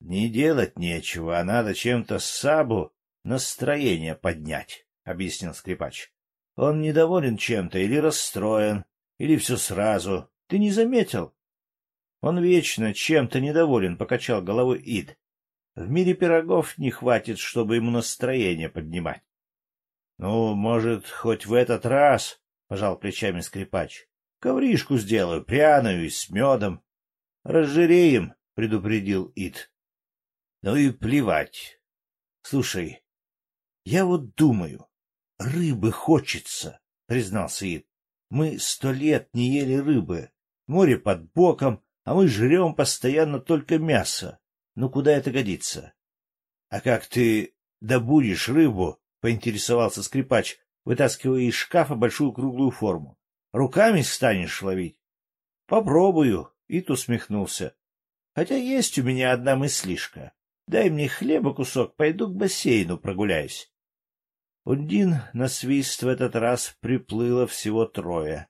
Не делать нечего, а надо чем-то сабу настроение поднять, — объяснил скрипач. — Он недоволен чем-то или расстроен, или все сразу. Ты не заметил? Он вечно чем-то недоволен, — покачал головой Ид. В мире пирогов не хватит, чтобы ему настроение поднимать. — Ну, может, хоть в этот раз, — пожал плечами скрипач, — ковришку сделаю, пряную и с медом. — Разжиреем, — предупредил Ит. — Ну и плевать. Слушай, я вот думаю, рыбы хочется, — признался Ит. Мы сто лет не ели рыбы, море под боком, а мы жрем постоянно только мясо. Ну, куда это годится? — А как ты добудешь рыбу? — поинтересовался скрипач, вытаскивая из шкафа большую круглую форму. — Руками станешь ловить? — Попробую, — Ит усмехнулся. — Хотя есть у меня одна мыслишка. Дай мне хлеба кусок, пойду к бассейну прогуляюсь. Ундин на свист в этот раз приплыло всего трое.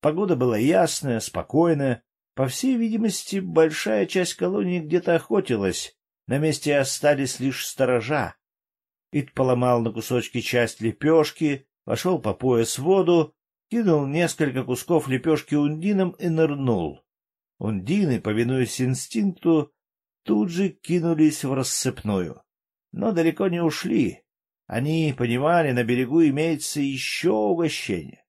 Погода была ясная, спокойная, по всей видимости, большая часть колонии где-то охотилась, на месте остались лишь сторожа. Ит поломал на кусочки часть лепешки, вошел по пояс в воду, кинул несколько кусков лепешки ундинам и нырнул. Ундины, повинуясь инстинкту, тут же кинулись в рассыпную. Но далеко не ушли. Они понимали, на берегу имеется еще угощение.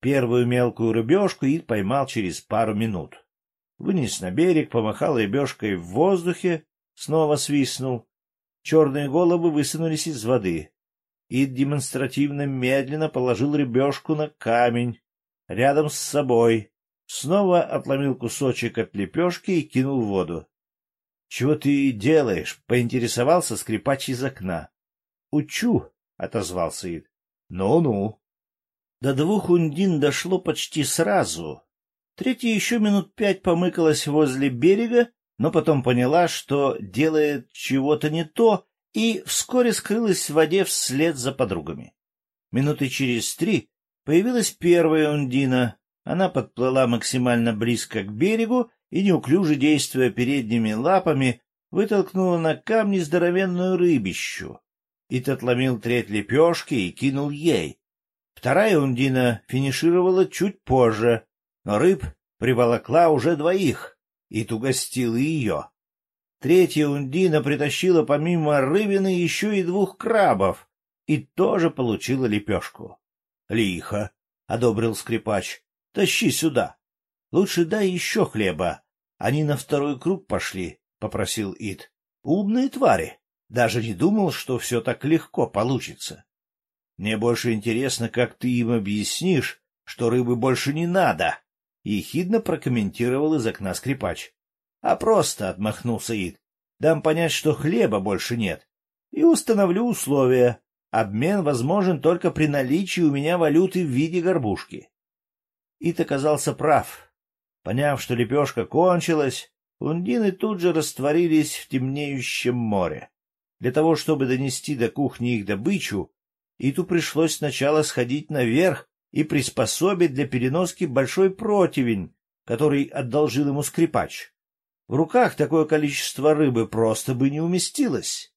Первую мелкую рыбешку Ид поймал через пару минут. Вынес на берег, помахал рыбешкой в воздухе, снова свистнул. Черные головы высунулись из воды. Ид демонстративно медленно положил рыбешку на камень рядом с собой, снова отломил кусочек от лепешки и кинул в воду. — Чего ты делаешь? — поинтересовался скрипач из окна. — Учу, — отозвался Ид. «Ну — Ну-ну. До двух ундин дошло почти сразу. Третья еще минут пять помыкалась возле берега, но потом поняла, что делает чего-то не то, и вскоре скрылась в воде вслед за подругами. Минуты через три появилась первая ундина. Она подплыла максимально близко к берегу и, неуклюже действуя передними лапами, вытолкнула на камни здоровенную рыбищу. Ит отломил треть лепешки и кинул ей. Вторая ундина финишировала чуть позже, но рыб приволокла уже двоих, и угостил ее. Третья ундина притащила помимо рыбины еще и двух крабов и тоже получила лепешку. — Лихо, — одобрил скрипач, — тащи сюда. Лучше дай еще хлеба. Они на второй круг пошли, — попросил Ид. — Умные твари. Даже не думал, что все так легко получится. Мне больше интересно, как ты им объяснишь, что рыбы больше не надо, — ехидно прокомментировал из окна скрипач. — А просто, — отмахнулся Ид, — дам понять, что хлеба больше нет, и установлю условия. Обмен возможен только при наличии у меня валюты в виде горбушки. Ид оказался прав. Поняв, что лепешка кончилась, ундины тут же растворились в темнеющем море. Для того, чтобы донести до кухни их добычу, Иту пришлось сначала сходить наверх и приспособить для переноски большой противень, который одолжил ему скрипач. В руках такое количество рыбы просто бы не уместилось.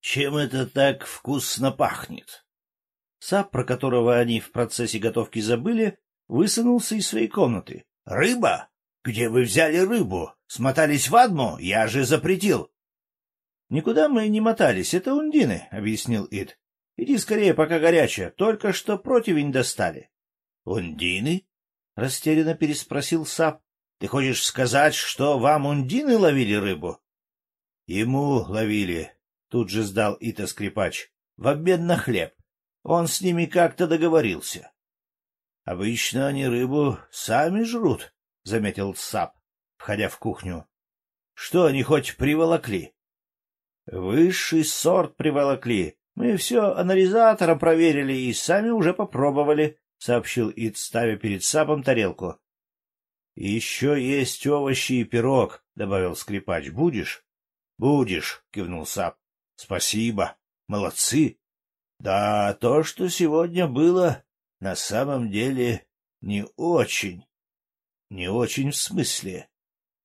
Чем это так вкусно пахнет? Сап, про которого они в процессе готовки забыли, высунулся из своей комнаты. — Рыба? Где вы взяли рыбу? Смотались в Адму? Я же запретил. — Никуда мы не мотались, это ундины, — объяснил Ид. Иди скорее, пока горячая. Только что противень достали. — Ундины? — растерянно переспросил Сап. — Ты хочешь сказать, что вам ундины ловили рыбу? — Ему ловили, — тут же сдал Ита скрипач, — в обмен на хлеб. Он с ними как-то договорился. — Обычно они рыбу сами жрут, — заметил Сап, входя в кухню. — Что они хоть приволокли? — Высший сорт приволокли. Мы все анализатором проверили и сами уже попробовали, — сообщил Ид, ставя перед Сапом тарелку. — Еще есть овощи и пирог, — добавил скрипач. — Будешь? — Будешь, — кивнул Сап. — Спасибо. Молодцы. Да, то, что сегодня было, на самом деле не очень. Не очень в смысле.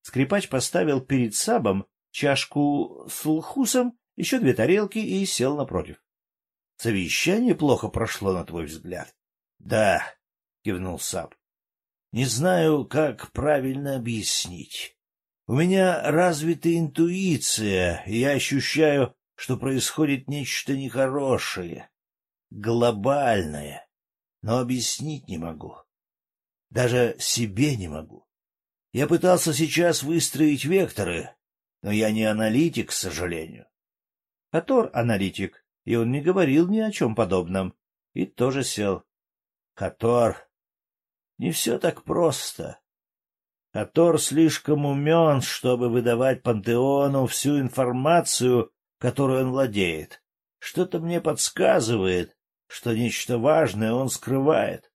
Скрипач поставил перед Сабом чашку с лхусом, еще две тарелки и сел напротив. — Совещание плохо прошло, на твой взгляд? — Да, — кивнул Саб. — Не знаю, как правильно объяснить. У меня развита интуиция, и я ощущаю что происходит нечто нехорошее, глобальное, но объяснить не могу. Даже себе не могу. Я пытался сейчас выстроить векторы, но я не аналитик, к сожалению. А Тор — аналитик, и он не говорил ни о чем подобном, и тоже сел. Хатор, не все так просто. Хатор слишком умен, чтобы выдавать пантеону всю информацию которой он владеет. Что-то мне подсказывает, что нечто важное он скрывает.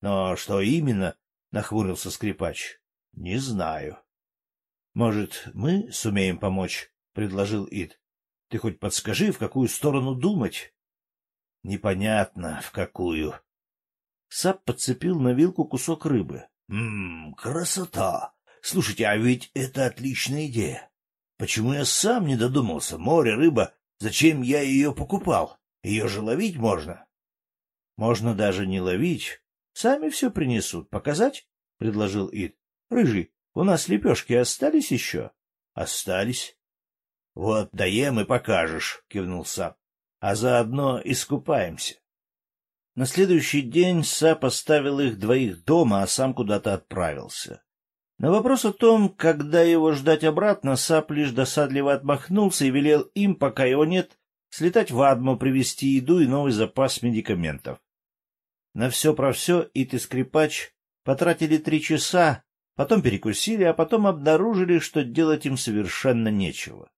Но что именно, — нахмурился скрипач, — не знаю. — Может, мы сумеем помочь? — предложил Ид. — Ты хоть подскажи, в какую сторону думать? — Непонятно, в какую. Сап подцепил на вилку кусок рыбы. — Ммм, красота! Слушайте, а ведь это отличная идея. Почему я сам не додумался? Море, рыба. Зачем я ее покупал? Ее же ловить можно. — Можно даже не ловить. Сами все принесут. Показать? — предложил Ид. — Рыжий, у нас лепешки остались еще? — Остались. — Вот даем и покажешь, — кивнул Сап. — А заодно искупаемся. На следующий день Сап оставил их двоих дома, а сам куда-то отправился. На вопрос о том, когда его ждать обратно, Сап лишь досадливо отмахнулся и велел им, пока его нет, слетать в Адму, привезти еду и новый запас медикаментов. На все про все Ит и Скрипач потратили три часа, потом перекусили, а потом обнаружили, что делать им совершенно нечего.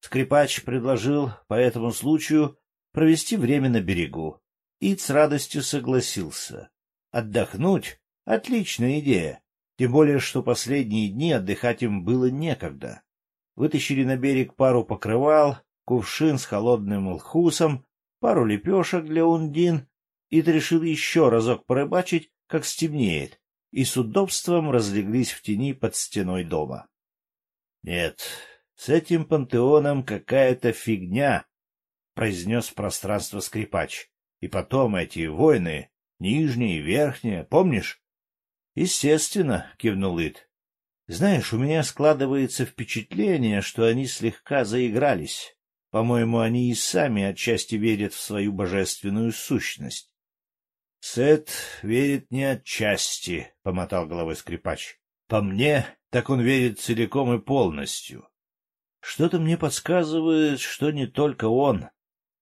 Скрипач предложил по этому случаю провести время на берегу. Ит с радостью согласился. Отдохнуть — отличная идея. Тем более, что последние дни отдыхать им было некогда. Вытащили на берег пару покрывал, кувшин с холодным лхусом, пару лепешек для ундин, и решил еще разок порыбачить, как стемнеет, и с удобством разлеглись в тени под стеной дома. Нет, с этим пантеоном какая-то фигня, — произнес в пространство скрипач. И потом эти войны, нижние верхние, помнишь? — Естественно, — кивнул Ид. — Знаешь, у меня складывается впечатление, что они слегка заигрались. По-моему, они и сами отчасти верят в свою божественную сущность. — Сет верит не отчасти, — помотал головой скрипач. — По мне, так он верит целиком и полностью. Что-то мне подсказывает, что не только он.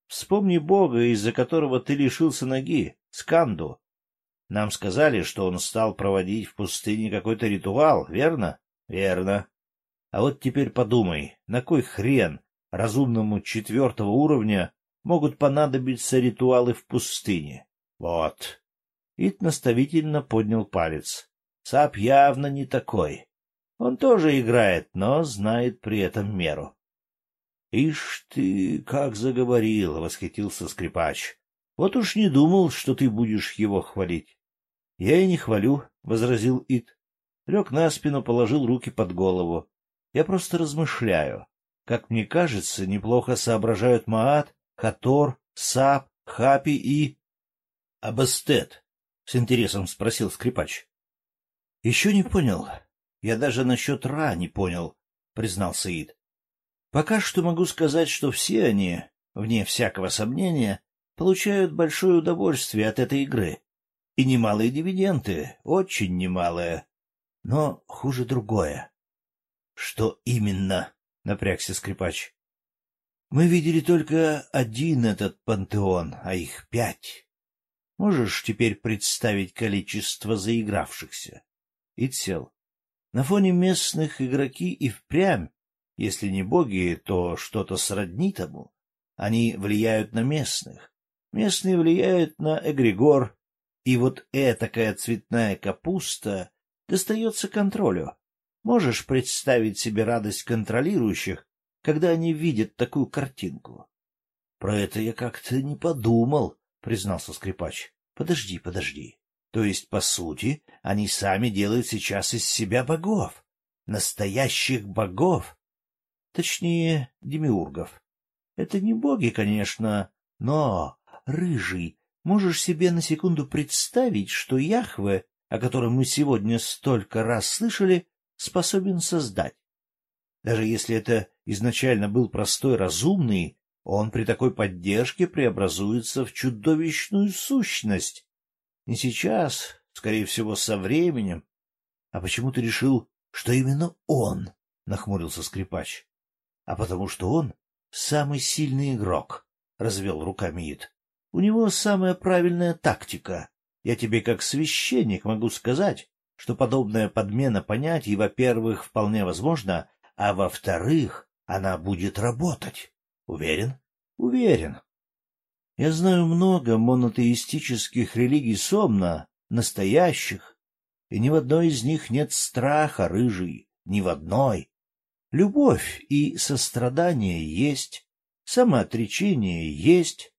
Вспомни Бога, из-за которого ты лишился ноги, Сканду. Нам сказали, что он стал проводить в пустыне какой-то ритуал, верно? Верно. А вот теперь подумай, на кой хрен разумному четвертого уровня могут понадобиться ритуалы в пустыне? Вот. Ит наставительно поднял палец. Сап явно не такой. Он тоже играет, но знает при этом меру. — Ишь ты, как заговорил! — восхитился скрипач. — Вот уж не думал, что ты будешь его хвалить. — Я и не хвалю, — возразил Ит. Лег на спину, положил руки под голову. Я просто размышляю. Как мне кажется, неплохо соображают Маат, Хатор, Сап, Хапи и... — Абастет? — с интересом спросил скрипач. — Еще не понял. Я даже насчет Ра не понял, — признался Ид. Пока что могу сказать, что все они, вне всякого сомнения, получают большое удовольствие от этой игры. И немалые дивиденды, очень немалые. Но хуже другое. — Что именно? — напрягся скрипач. — Мы видели только один этот пантеон, а их пять. Можешь теперь представить количество заигравшихся? Ид сел. На фоне местных игроки и впрямь, если не боги, то что-то сродни тому. Они влияют на местных. Местные влияют на эгрегор, и вот этакая цветная капуста достается контролю. Можешь представить себе радость контролирующих, когда они видят такую картинку? — Про это я как-то не подумал, — признался скрипач. — Подожди, подожди. То есть, по сути, они сами делают сейчас из себя богов. Настоящих богов. Точнее, демиургов. Это не боги, конечно, но, рыжий, Можешь себе на секунду представить, что Яхве, о котором мы сегодня столько раз слышали, способен создать? Даже если это изначально был простой разумный, он при такой поддержке преобразуется в чудовищную сущность. Не сейчас, скорее всего, со временем. — А почему ты решил, что именно он? — нахмурился скрипач. — А потому что он самый сильный игрок, — развел руками Ид. У него самая правильная тактика. Я тебе как священник могу сказать, что подобная подмена понятий, во-первых, вполне возможна, а во-вторых, она будет работать. Уверен? Уверен. Я знаю много монотеистических религий Сомна, настоящих, и ни в одной из них нет страха, рыжий, ни в одной. Любовь и сострадание есть, самоотречение есть,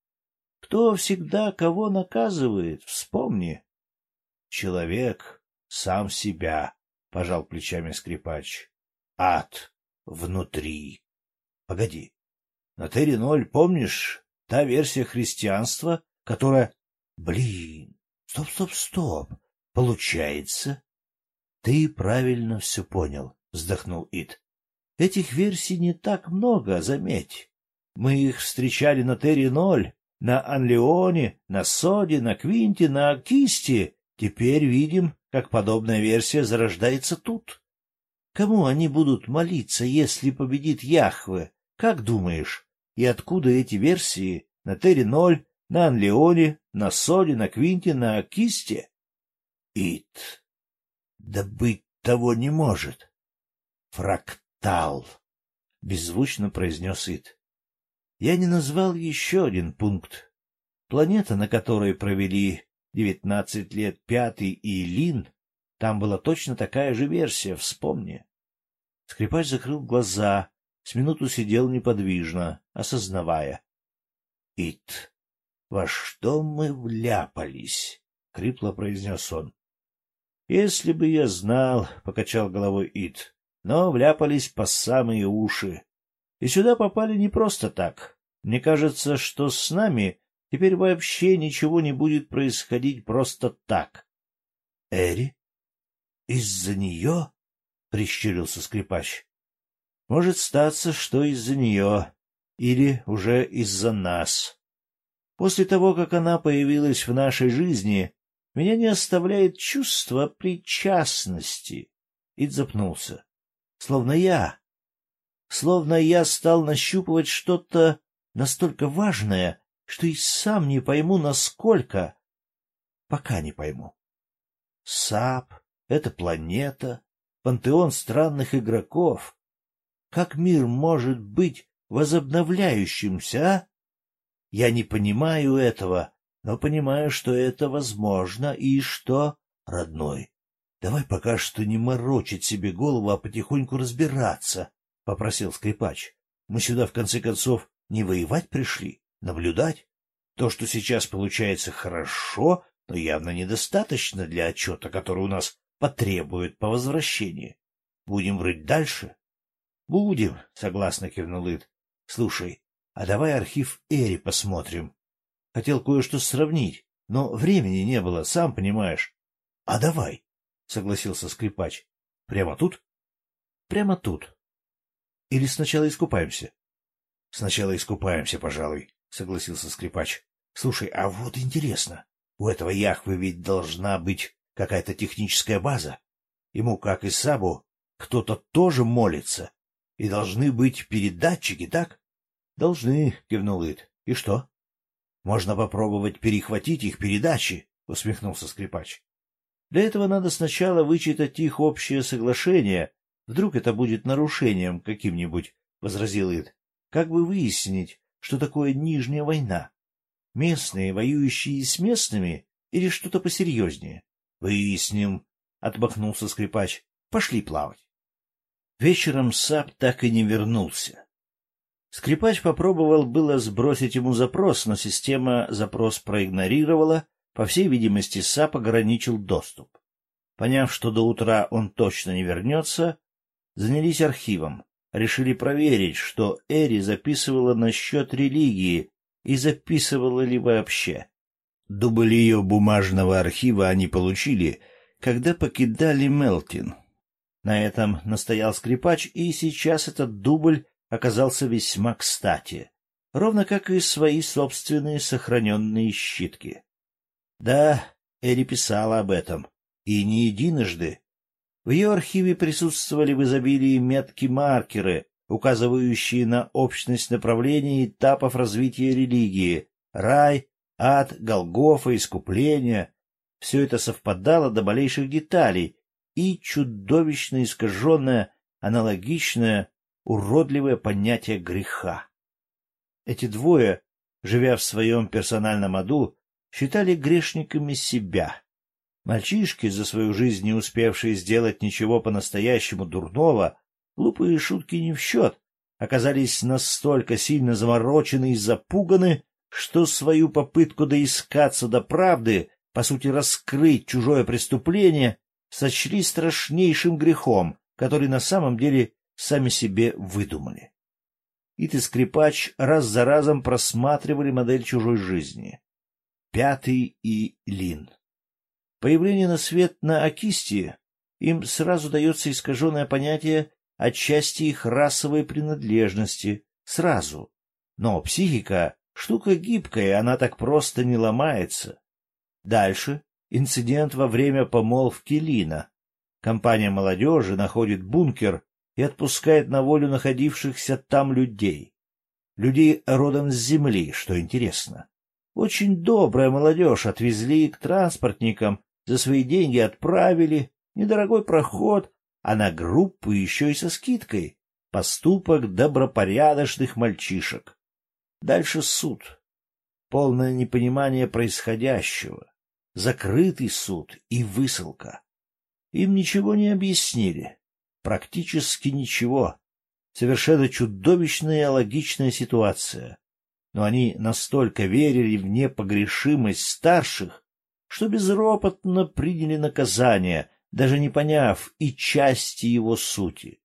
кто всегда кого наказывает, вспомни. — Человек сам себя, — пожал плечами скрипач. — Ад внутри. Погоди. На Терри-ноль, помнишь, та версия христианства, которая... Блин, стоп, стоп, стоп. Получается... Ты правильно все понял, — вздохнул Ид. Этих версий не так много, заметь. Мы их встречали на Терри-ноль, на Анлеоне, на Соде, на Квинте, на Кисте. Теперь видим, как подобная версия зарождается тут. Кому они будут молиться, если победит Яхве? Как думаешь? И откуда эти версии на Терри-ноль, на Анлеоне, на Соде, на Квинте, на Кисте? Ит. Да быть того не может. Фрактал. Беззвучно произнес Ит. Я не назвал еще один пункт. Планета, на которой провели девятнадцать лет Пятый и Лин, там была точно такая же версия, вспомни. Скрипач закрыл глаза, с минуту сидел неподвижно, осознавая. — Ит, во что мы вляпались? — хрипло произнес он. — Если бы я знал, — покачал головой Ит, — но вляпались по самые уши. И сюда попали не просто так. Мне кажется, что с нами теперь вообще ничего не будет происходить просто так. — Эри? Из-за нее? — прищурился скрипач. — Может статься, что из-за нее, или уже из-за нас. После того, как она появилась в нашей жизни, меня не оставляет чувство причастности. Ид запнулся. Словно я словно я стал нащупывать что-то настолько важное, что и сам не пойму, насколько. Пока не пойму. САП — это планета, пантеон странных игроков. Как мир может быть возобновляющимся, а? Я не понимаю этого, но понимаю, что это возможно и что, родной, давай пока что не морочить себе голову, а потихоньку разбираться. — попросил скрипач. — Мы сюда, в конце концов, не воевать пришли, наблюдать. То, что сейчас получается хорошо, но явно недостаточно для отчета, который у нас потребует по возвращении. Будем врыть дальше? — Будем, — согласно кивнул Ид. — Слушай, а давай архив Эри посмотрим. Хотел кое-что сравнить, но времени не было, сам понимаешь. — А давай, — согласился скрипач. — Прямо тут? — Прямо тут, или сначала искупаемся? — Сначала искупаемся, пожалуй, — согласился скрипач. — Слушай, а вот интересно, У этого Яхвы ведь должна быть какая-то техническая база. Ему, как и Сабу, кто-то тоже молится. И должны быть передатчики, так? — Должны, — кивнул Ид. — И что? — Можно попробовать перехватить их передачи, — усмехнулся скрипач. — Для этого надо сначала вычитать их общее соглашение. Вдруг это будет нарушением каким-нибудь, — возразил Ид. — Как бы выяснить, что такое Нижняя война? Местные, воюющие с местными, или что-то посерьезнее? — Выясним, — отмахнулся скрипач. — Пошли плавать. Вечером Сап так и не вернулся. Скрипач попробовал было сбросить ему запрос, но система запрос проигнорировала, по всей видимости, Сап ограничил доступ. Поняв, что до утра он точно не вернется, занялись архивом, решили проверить, что Эри записывала насчет религии и записывала ли вообще. Дубль ее бумажного архива они получили, когда покидали Мелтин. На этом настоял скрипач, и сейчас этот дубль оказался весьма кстати, ровно как и свои собственные сохраненные щитки. Да, Эри писала об этом, и не единожды. В ее архиве присутствовали в изобилии метки-маркеры, указывающие на общность направлений этапов развития религии — рай, ад, Голгофа, искупление. Все это совпадало до малейших деталей, и чудовищно искаженное, аналогичное уродливое понятие греха. Эти двое, живя в своем персональном аду, считали грешниками себя. Мальчишки, за свою жизнь не успевшие сделать ничего по-настоящему дурного, глупые шутки не в счет, оказались настолько сильно заморочены и запуганы, что свою попытку доискаться до правды, по сути раскрыть чужое преступление, сочли страшнейшим грехом, который на самом деле сами себе выдумали. Ит и скрипач раз за разом просматривали модель чужой жизни. Пятый и Лин. Появление на свет на Акисте им сразу дается искаженное понятие отчасти их расовой принадлежности. Сразу. Но психика — штука гибкая, она так просто не ломается. Дальше — инцидент во время помолвки Лина. Компания молодежи находит бункер и отпускает на волю находившихся там людей. Людей родом с земли, что интересно. Очень добрая молодежь отвезли к транспортникам, за свои деньги отправили, недорогой проход, а на группу еще и со скидкой. Поступок добропорядочных мальчишек. Дальше суд. Полное непонимание происходящего. Закрытый суд и высылка. Им ничего не объяснили. Практически ничего. Совершенно чудовищная и логичная ситуация. Но они настолько верили в непогрешимость старших, что безропотно приняли наказание, даже не поняв и части его сути.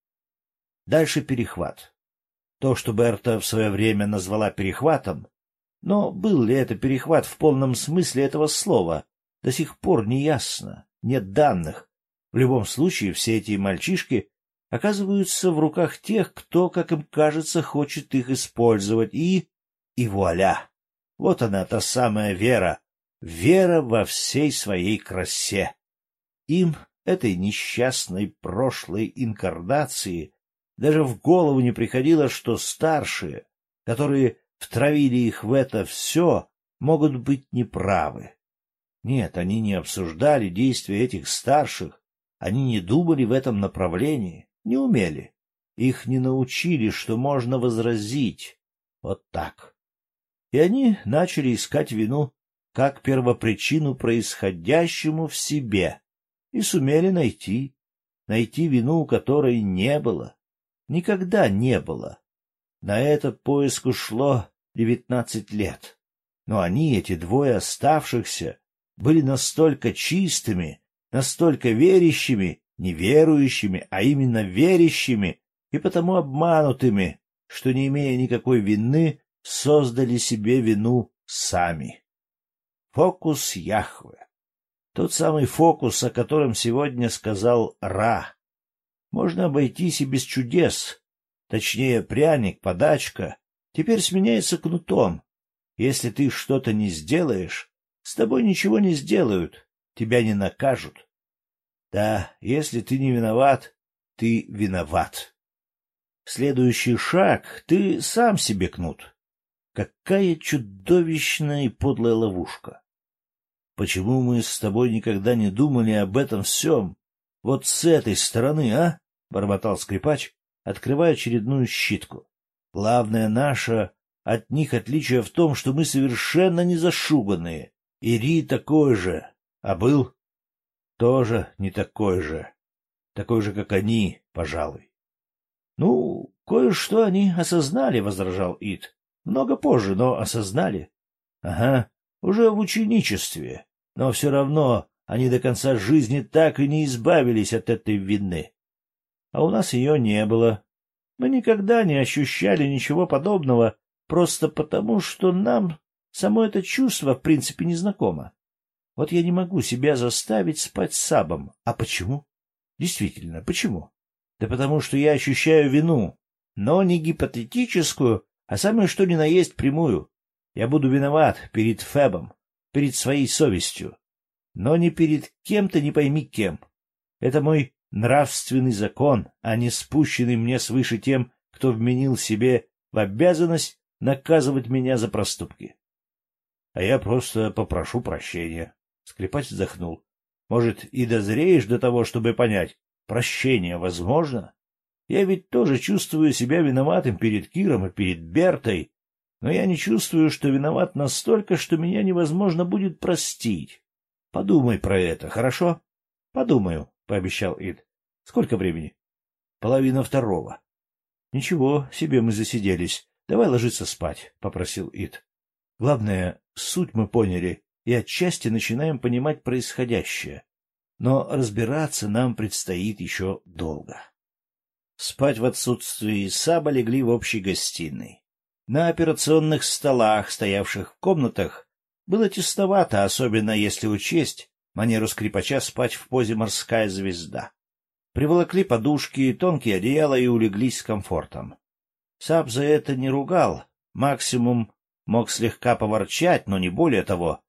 Дальше перехват. То, что Берта в свое время назвала перехватом, но был ли это перехват в полном смысле этого слова, до сих пор не ясно, нет данных, в любом случае, все эти мальчишки оказываются в руках тех, кто, как им кажется, хочет их использовать, и... и вуаля! Вот она, та самая вера, вера во всей своей красе. Им, этой несчастной прошлой инкарнации, даже в голову не приходило, что старшие, которые втравили их в это все, могут быть неправы. Нет, они не обсуждали действия этих старших, они не думали в этом направлении, не умели. Их не научили, что можно возразить. Вот так. И они начали искать вину как первопричину происходящему в себе. И сумели найти. Найти вину, которой не было. Никогда не было. На этот поиск ушло девятнадцать лет. Но они, эти двое оставшихся, были настолько чистыми, настолько верящими, не верующими, а именно верящими и потому обманутыми, что, не имея никакой вины, создали себе вину сами. Фокус Яхве. Тот самый фокус, о котором сегодня сказал Ра. Можно обойтись и без чудес. Точнее, пряник, подачка, теперь сменяется кнутом. Если ты что-то не сделаешь, С тобой ничего не сделают, тебя не накажут. Да, если ты не виноват, ты виноват. Следующий шаг ты сам себе кнут. Какая чудовищная и подлая ловушка! Почему мы с тобой никогда не думали об этом всем? Вот с этой стороны, а? — бормотал скрипач, открывая очередную щитку. Главное наше от них отличие в том, что мы совершенно не зашуганные. И Ри такой же. А был? Тоже не такой же. Такой же, как они, пожалуй. — Ну, кое-что они осознали, — возражал Ид. — Много позже, но осознали. — Ага, уже в ученичестве. Но все равно они до конца жизни так и не избавились от этой вины. А у нас ее не было. Мы никогда не ощущали ничего подобного, просто потому, что нам само это чувство в принципе не знакомо. Вот я не могу себя заставить спать с Сабом. А почему? Действительно, почему? Да потому что я ощущаю вину, но не гипотетическую, а самое что ни на есть прямую. Я буду виноват перед Фебом, перед своей совестью, но не перед кем-то не пойми кем. Это мой нравственный закон, а не спущенный мне свыше тем, кто вменил себе в обязанность наказывать меня за проступки. А я просто попрошу прощения. Скрипач вздохнул. Может, и дозреешь до того, чтобы понять, прощение возможно? Я ведь тоже чувствую себя виноватым перед Киром и перед Бертой, но я не чувствую, что виноват настолько, что меня невозможно будет простить. Подумай про это, хорошо? — Подумаю, — пообещал Ид. — Сколько времени? — Половина второго. — Ничего, себе мы засиделись. Давай ложиться спать, — попросил Ид. Главное, суть мы поняли и отчасти начинаем понимать происходящее. Но разбираться нам предстоит еще долго. Спать в отсутствии Саба легли в общей гостиной. На операционных столах, стоявших в комнатах, было тесновато, особенно если учесть манеру скрипача спать в позе морская звезда. Приволокли подушки, тонкие одеяла и улеглись с комфортом. Саб за это не ругал, максимум мог слегка поворчать, но не более того.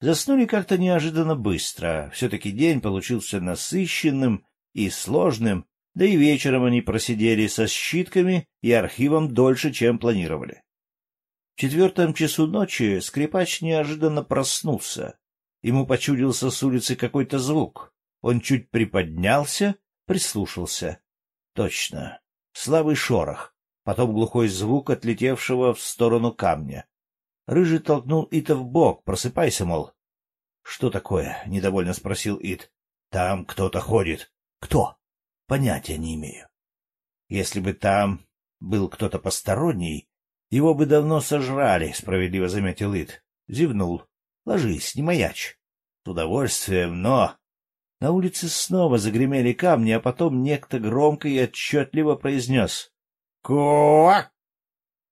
Заснули как-то неожиданно быстро, все-таки день получился насыщенным и сложным, да и вечером они просидели со щитками и архивом дольше, чем планировали. В четвертом часу ночи скрипач неожиданно проснулся. Ему почудился с улицы какой-то звук. Он чуть приподнялся, прислушался. Точно. Слабый шорох, потом глухой звук отлетевшего в сторону камня. Рыжий толкнул Ита в бок. «Просыпайся, мол». «Что такое?» — недовольно спросил Ит. «Там кто-то ходит». «Кто?» Понятия не имею. Если бы там был кто-то посторонний, его бы давно сожрали, — справедливо заметил Ид. Зевнул. — Ложись, не маячь. С удовольствием, но... На улице снова загремели камни, а потом некто громко и отчетливо произнес. — Куак!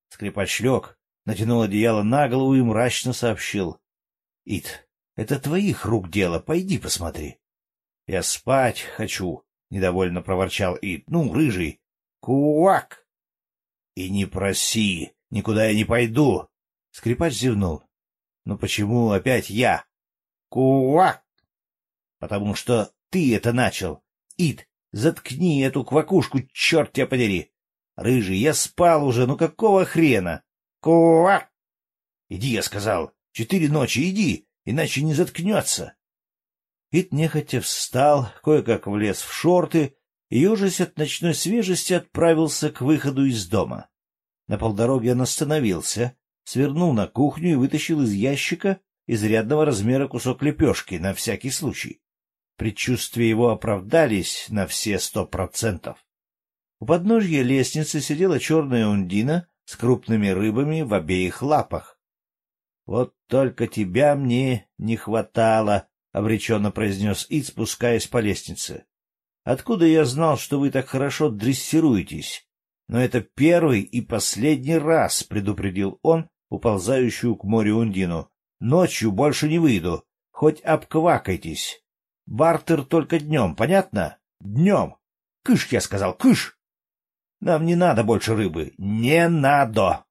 Скрипач лег, натянул одеяло на голову и мрачно сообщил. — Ид, это твоих рук дело, пойди посмотри. — Я спать хочу, недовольно проворчал Ид. Ну, рыжий. Куак! И не проси, никуда я не пойду. Скрипач зевнул. Ну почему опять я? Куак! Потому что ты это начал. Ид, заткни эту квакушку, черт тебя подери. Рыжий, я спал уже, ну какого хрена? Куак! Иди, я сказал. Четыре ночи, иди, иначе не заткнется. Ит нехотя встал, кое-как влез в шорты и, ежась от ночной свежести, отправился к выходу из дома. На полдороге он остановился, свернул на кухню и вытащил из ящика изрядного размера кусок лепешки на всякий случай. Предчувствия его оправдались на все сто процентов. У подножья лестницы сидела черная ундина с крупными рыбами в обеих лапах. — Вот только тебя мне не хватало, — обреченно произнес Ид, спускаясь по лестнице. — Откуда я знал, что вы так хорошо дрессируетесь? Но это первый и последний раз, — предупредил он уползающую к морю Ундину. — Ночью больше не выйду, хоть обквакайтесь. Бартер только днем, понятно? Днем. Кыш, я сказал, кыш! Нам не надо больше рыбы. Не надо!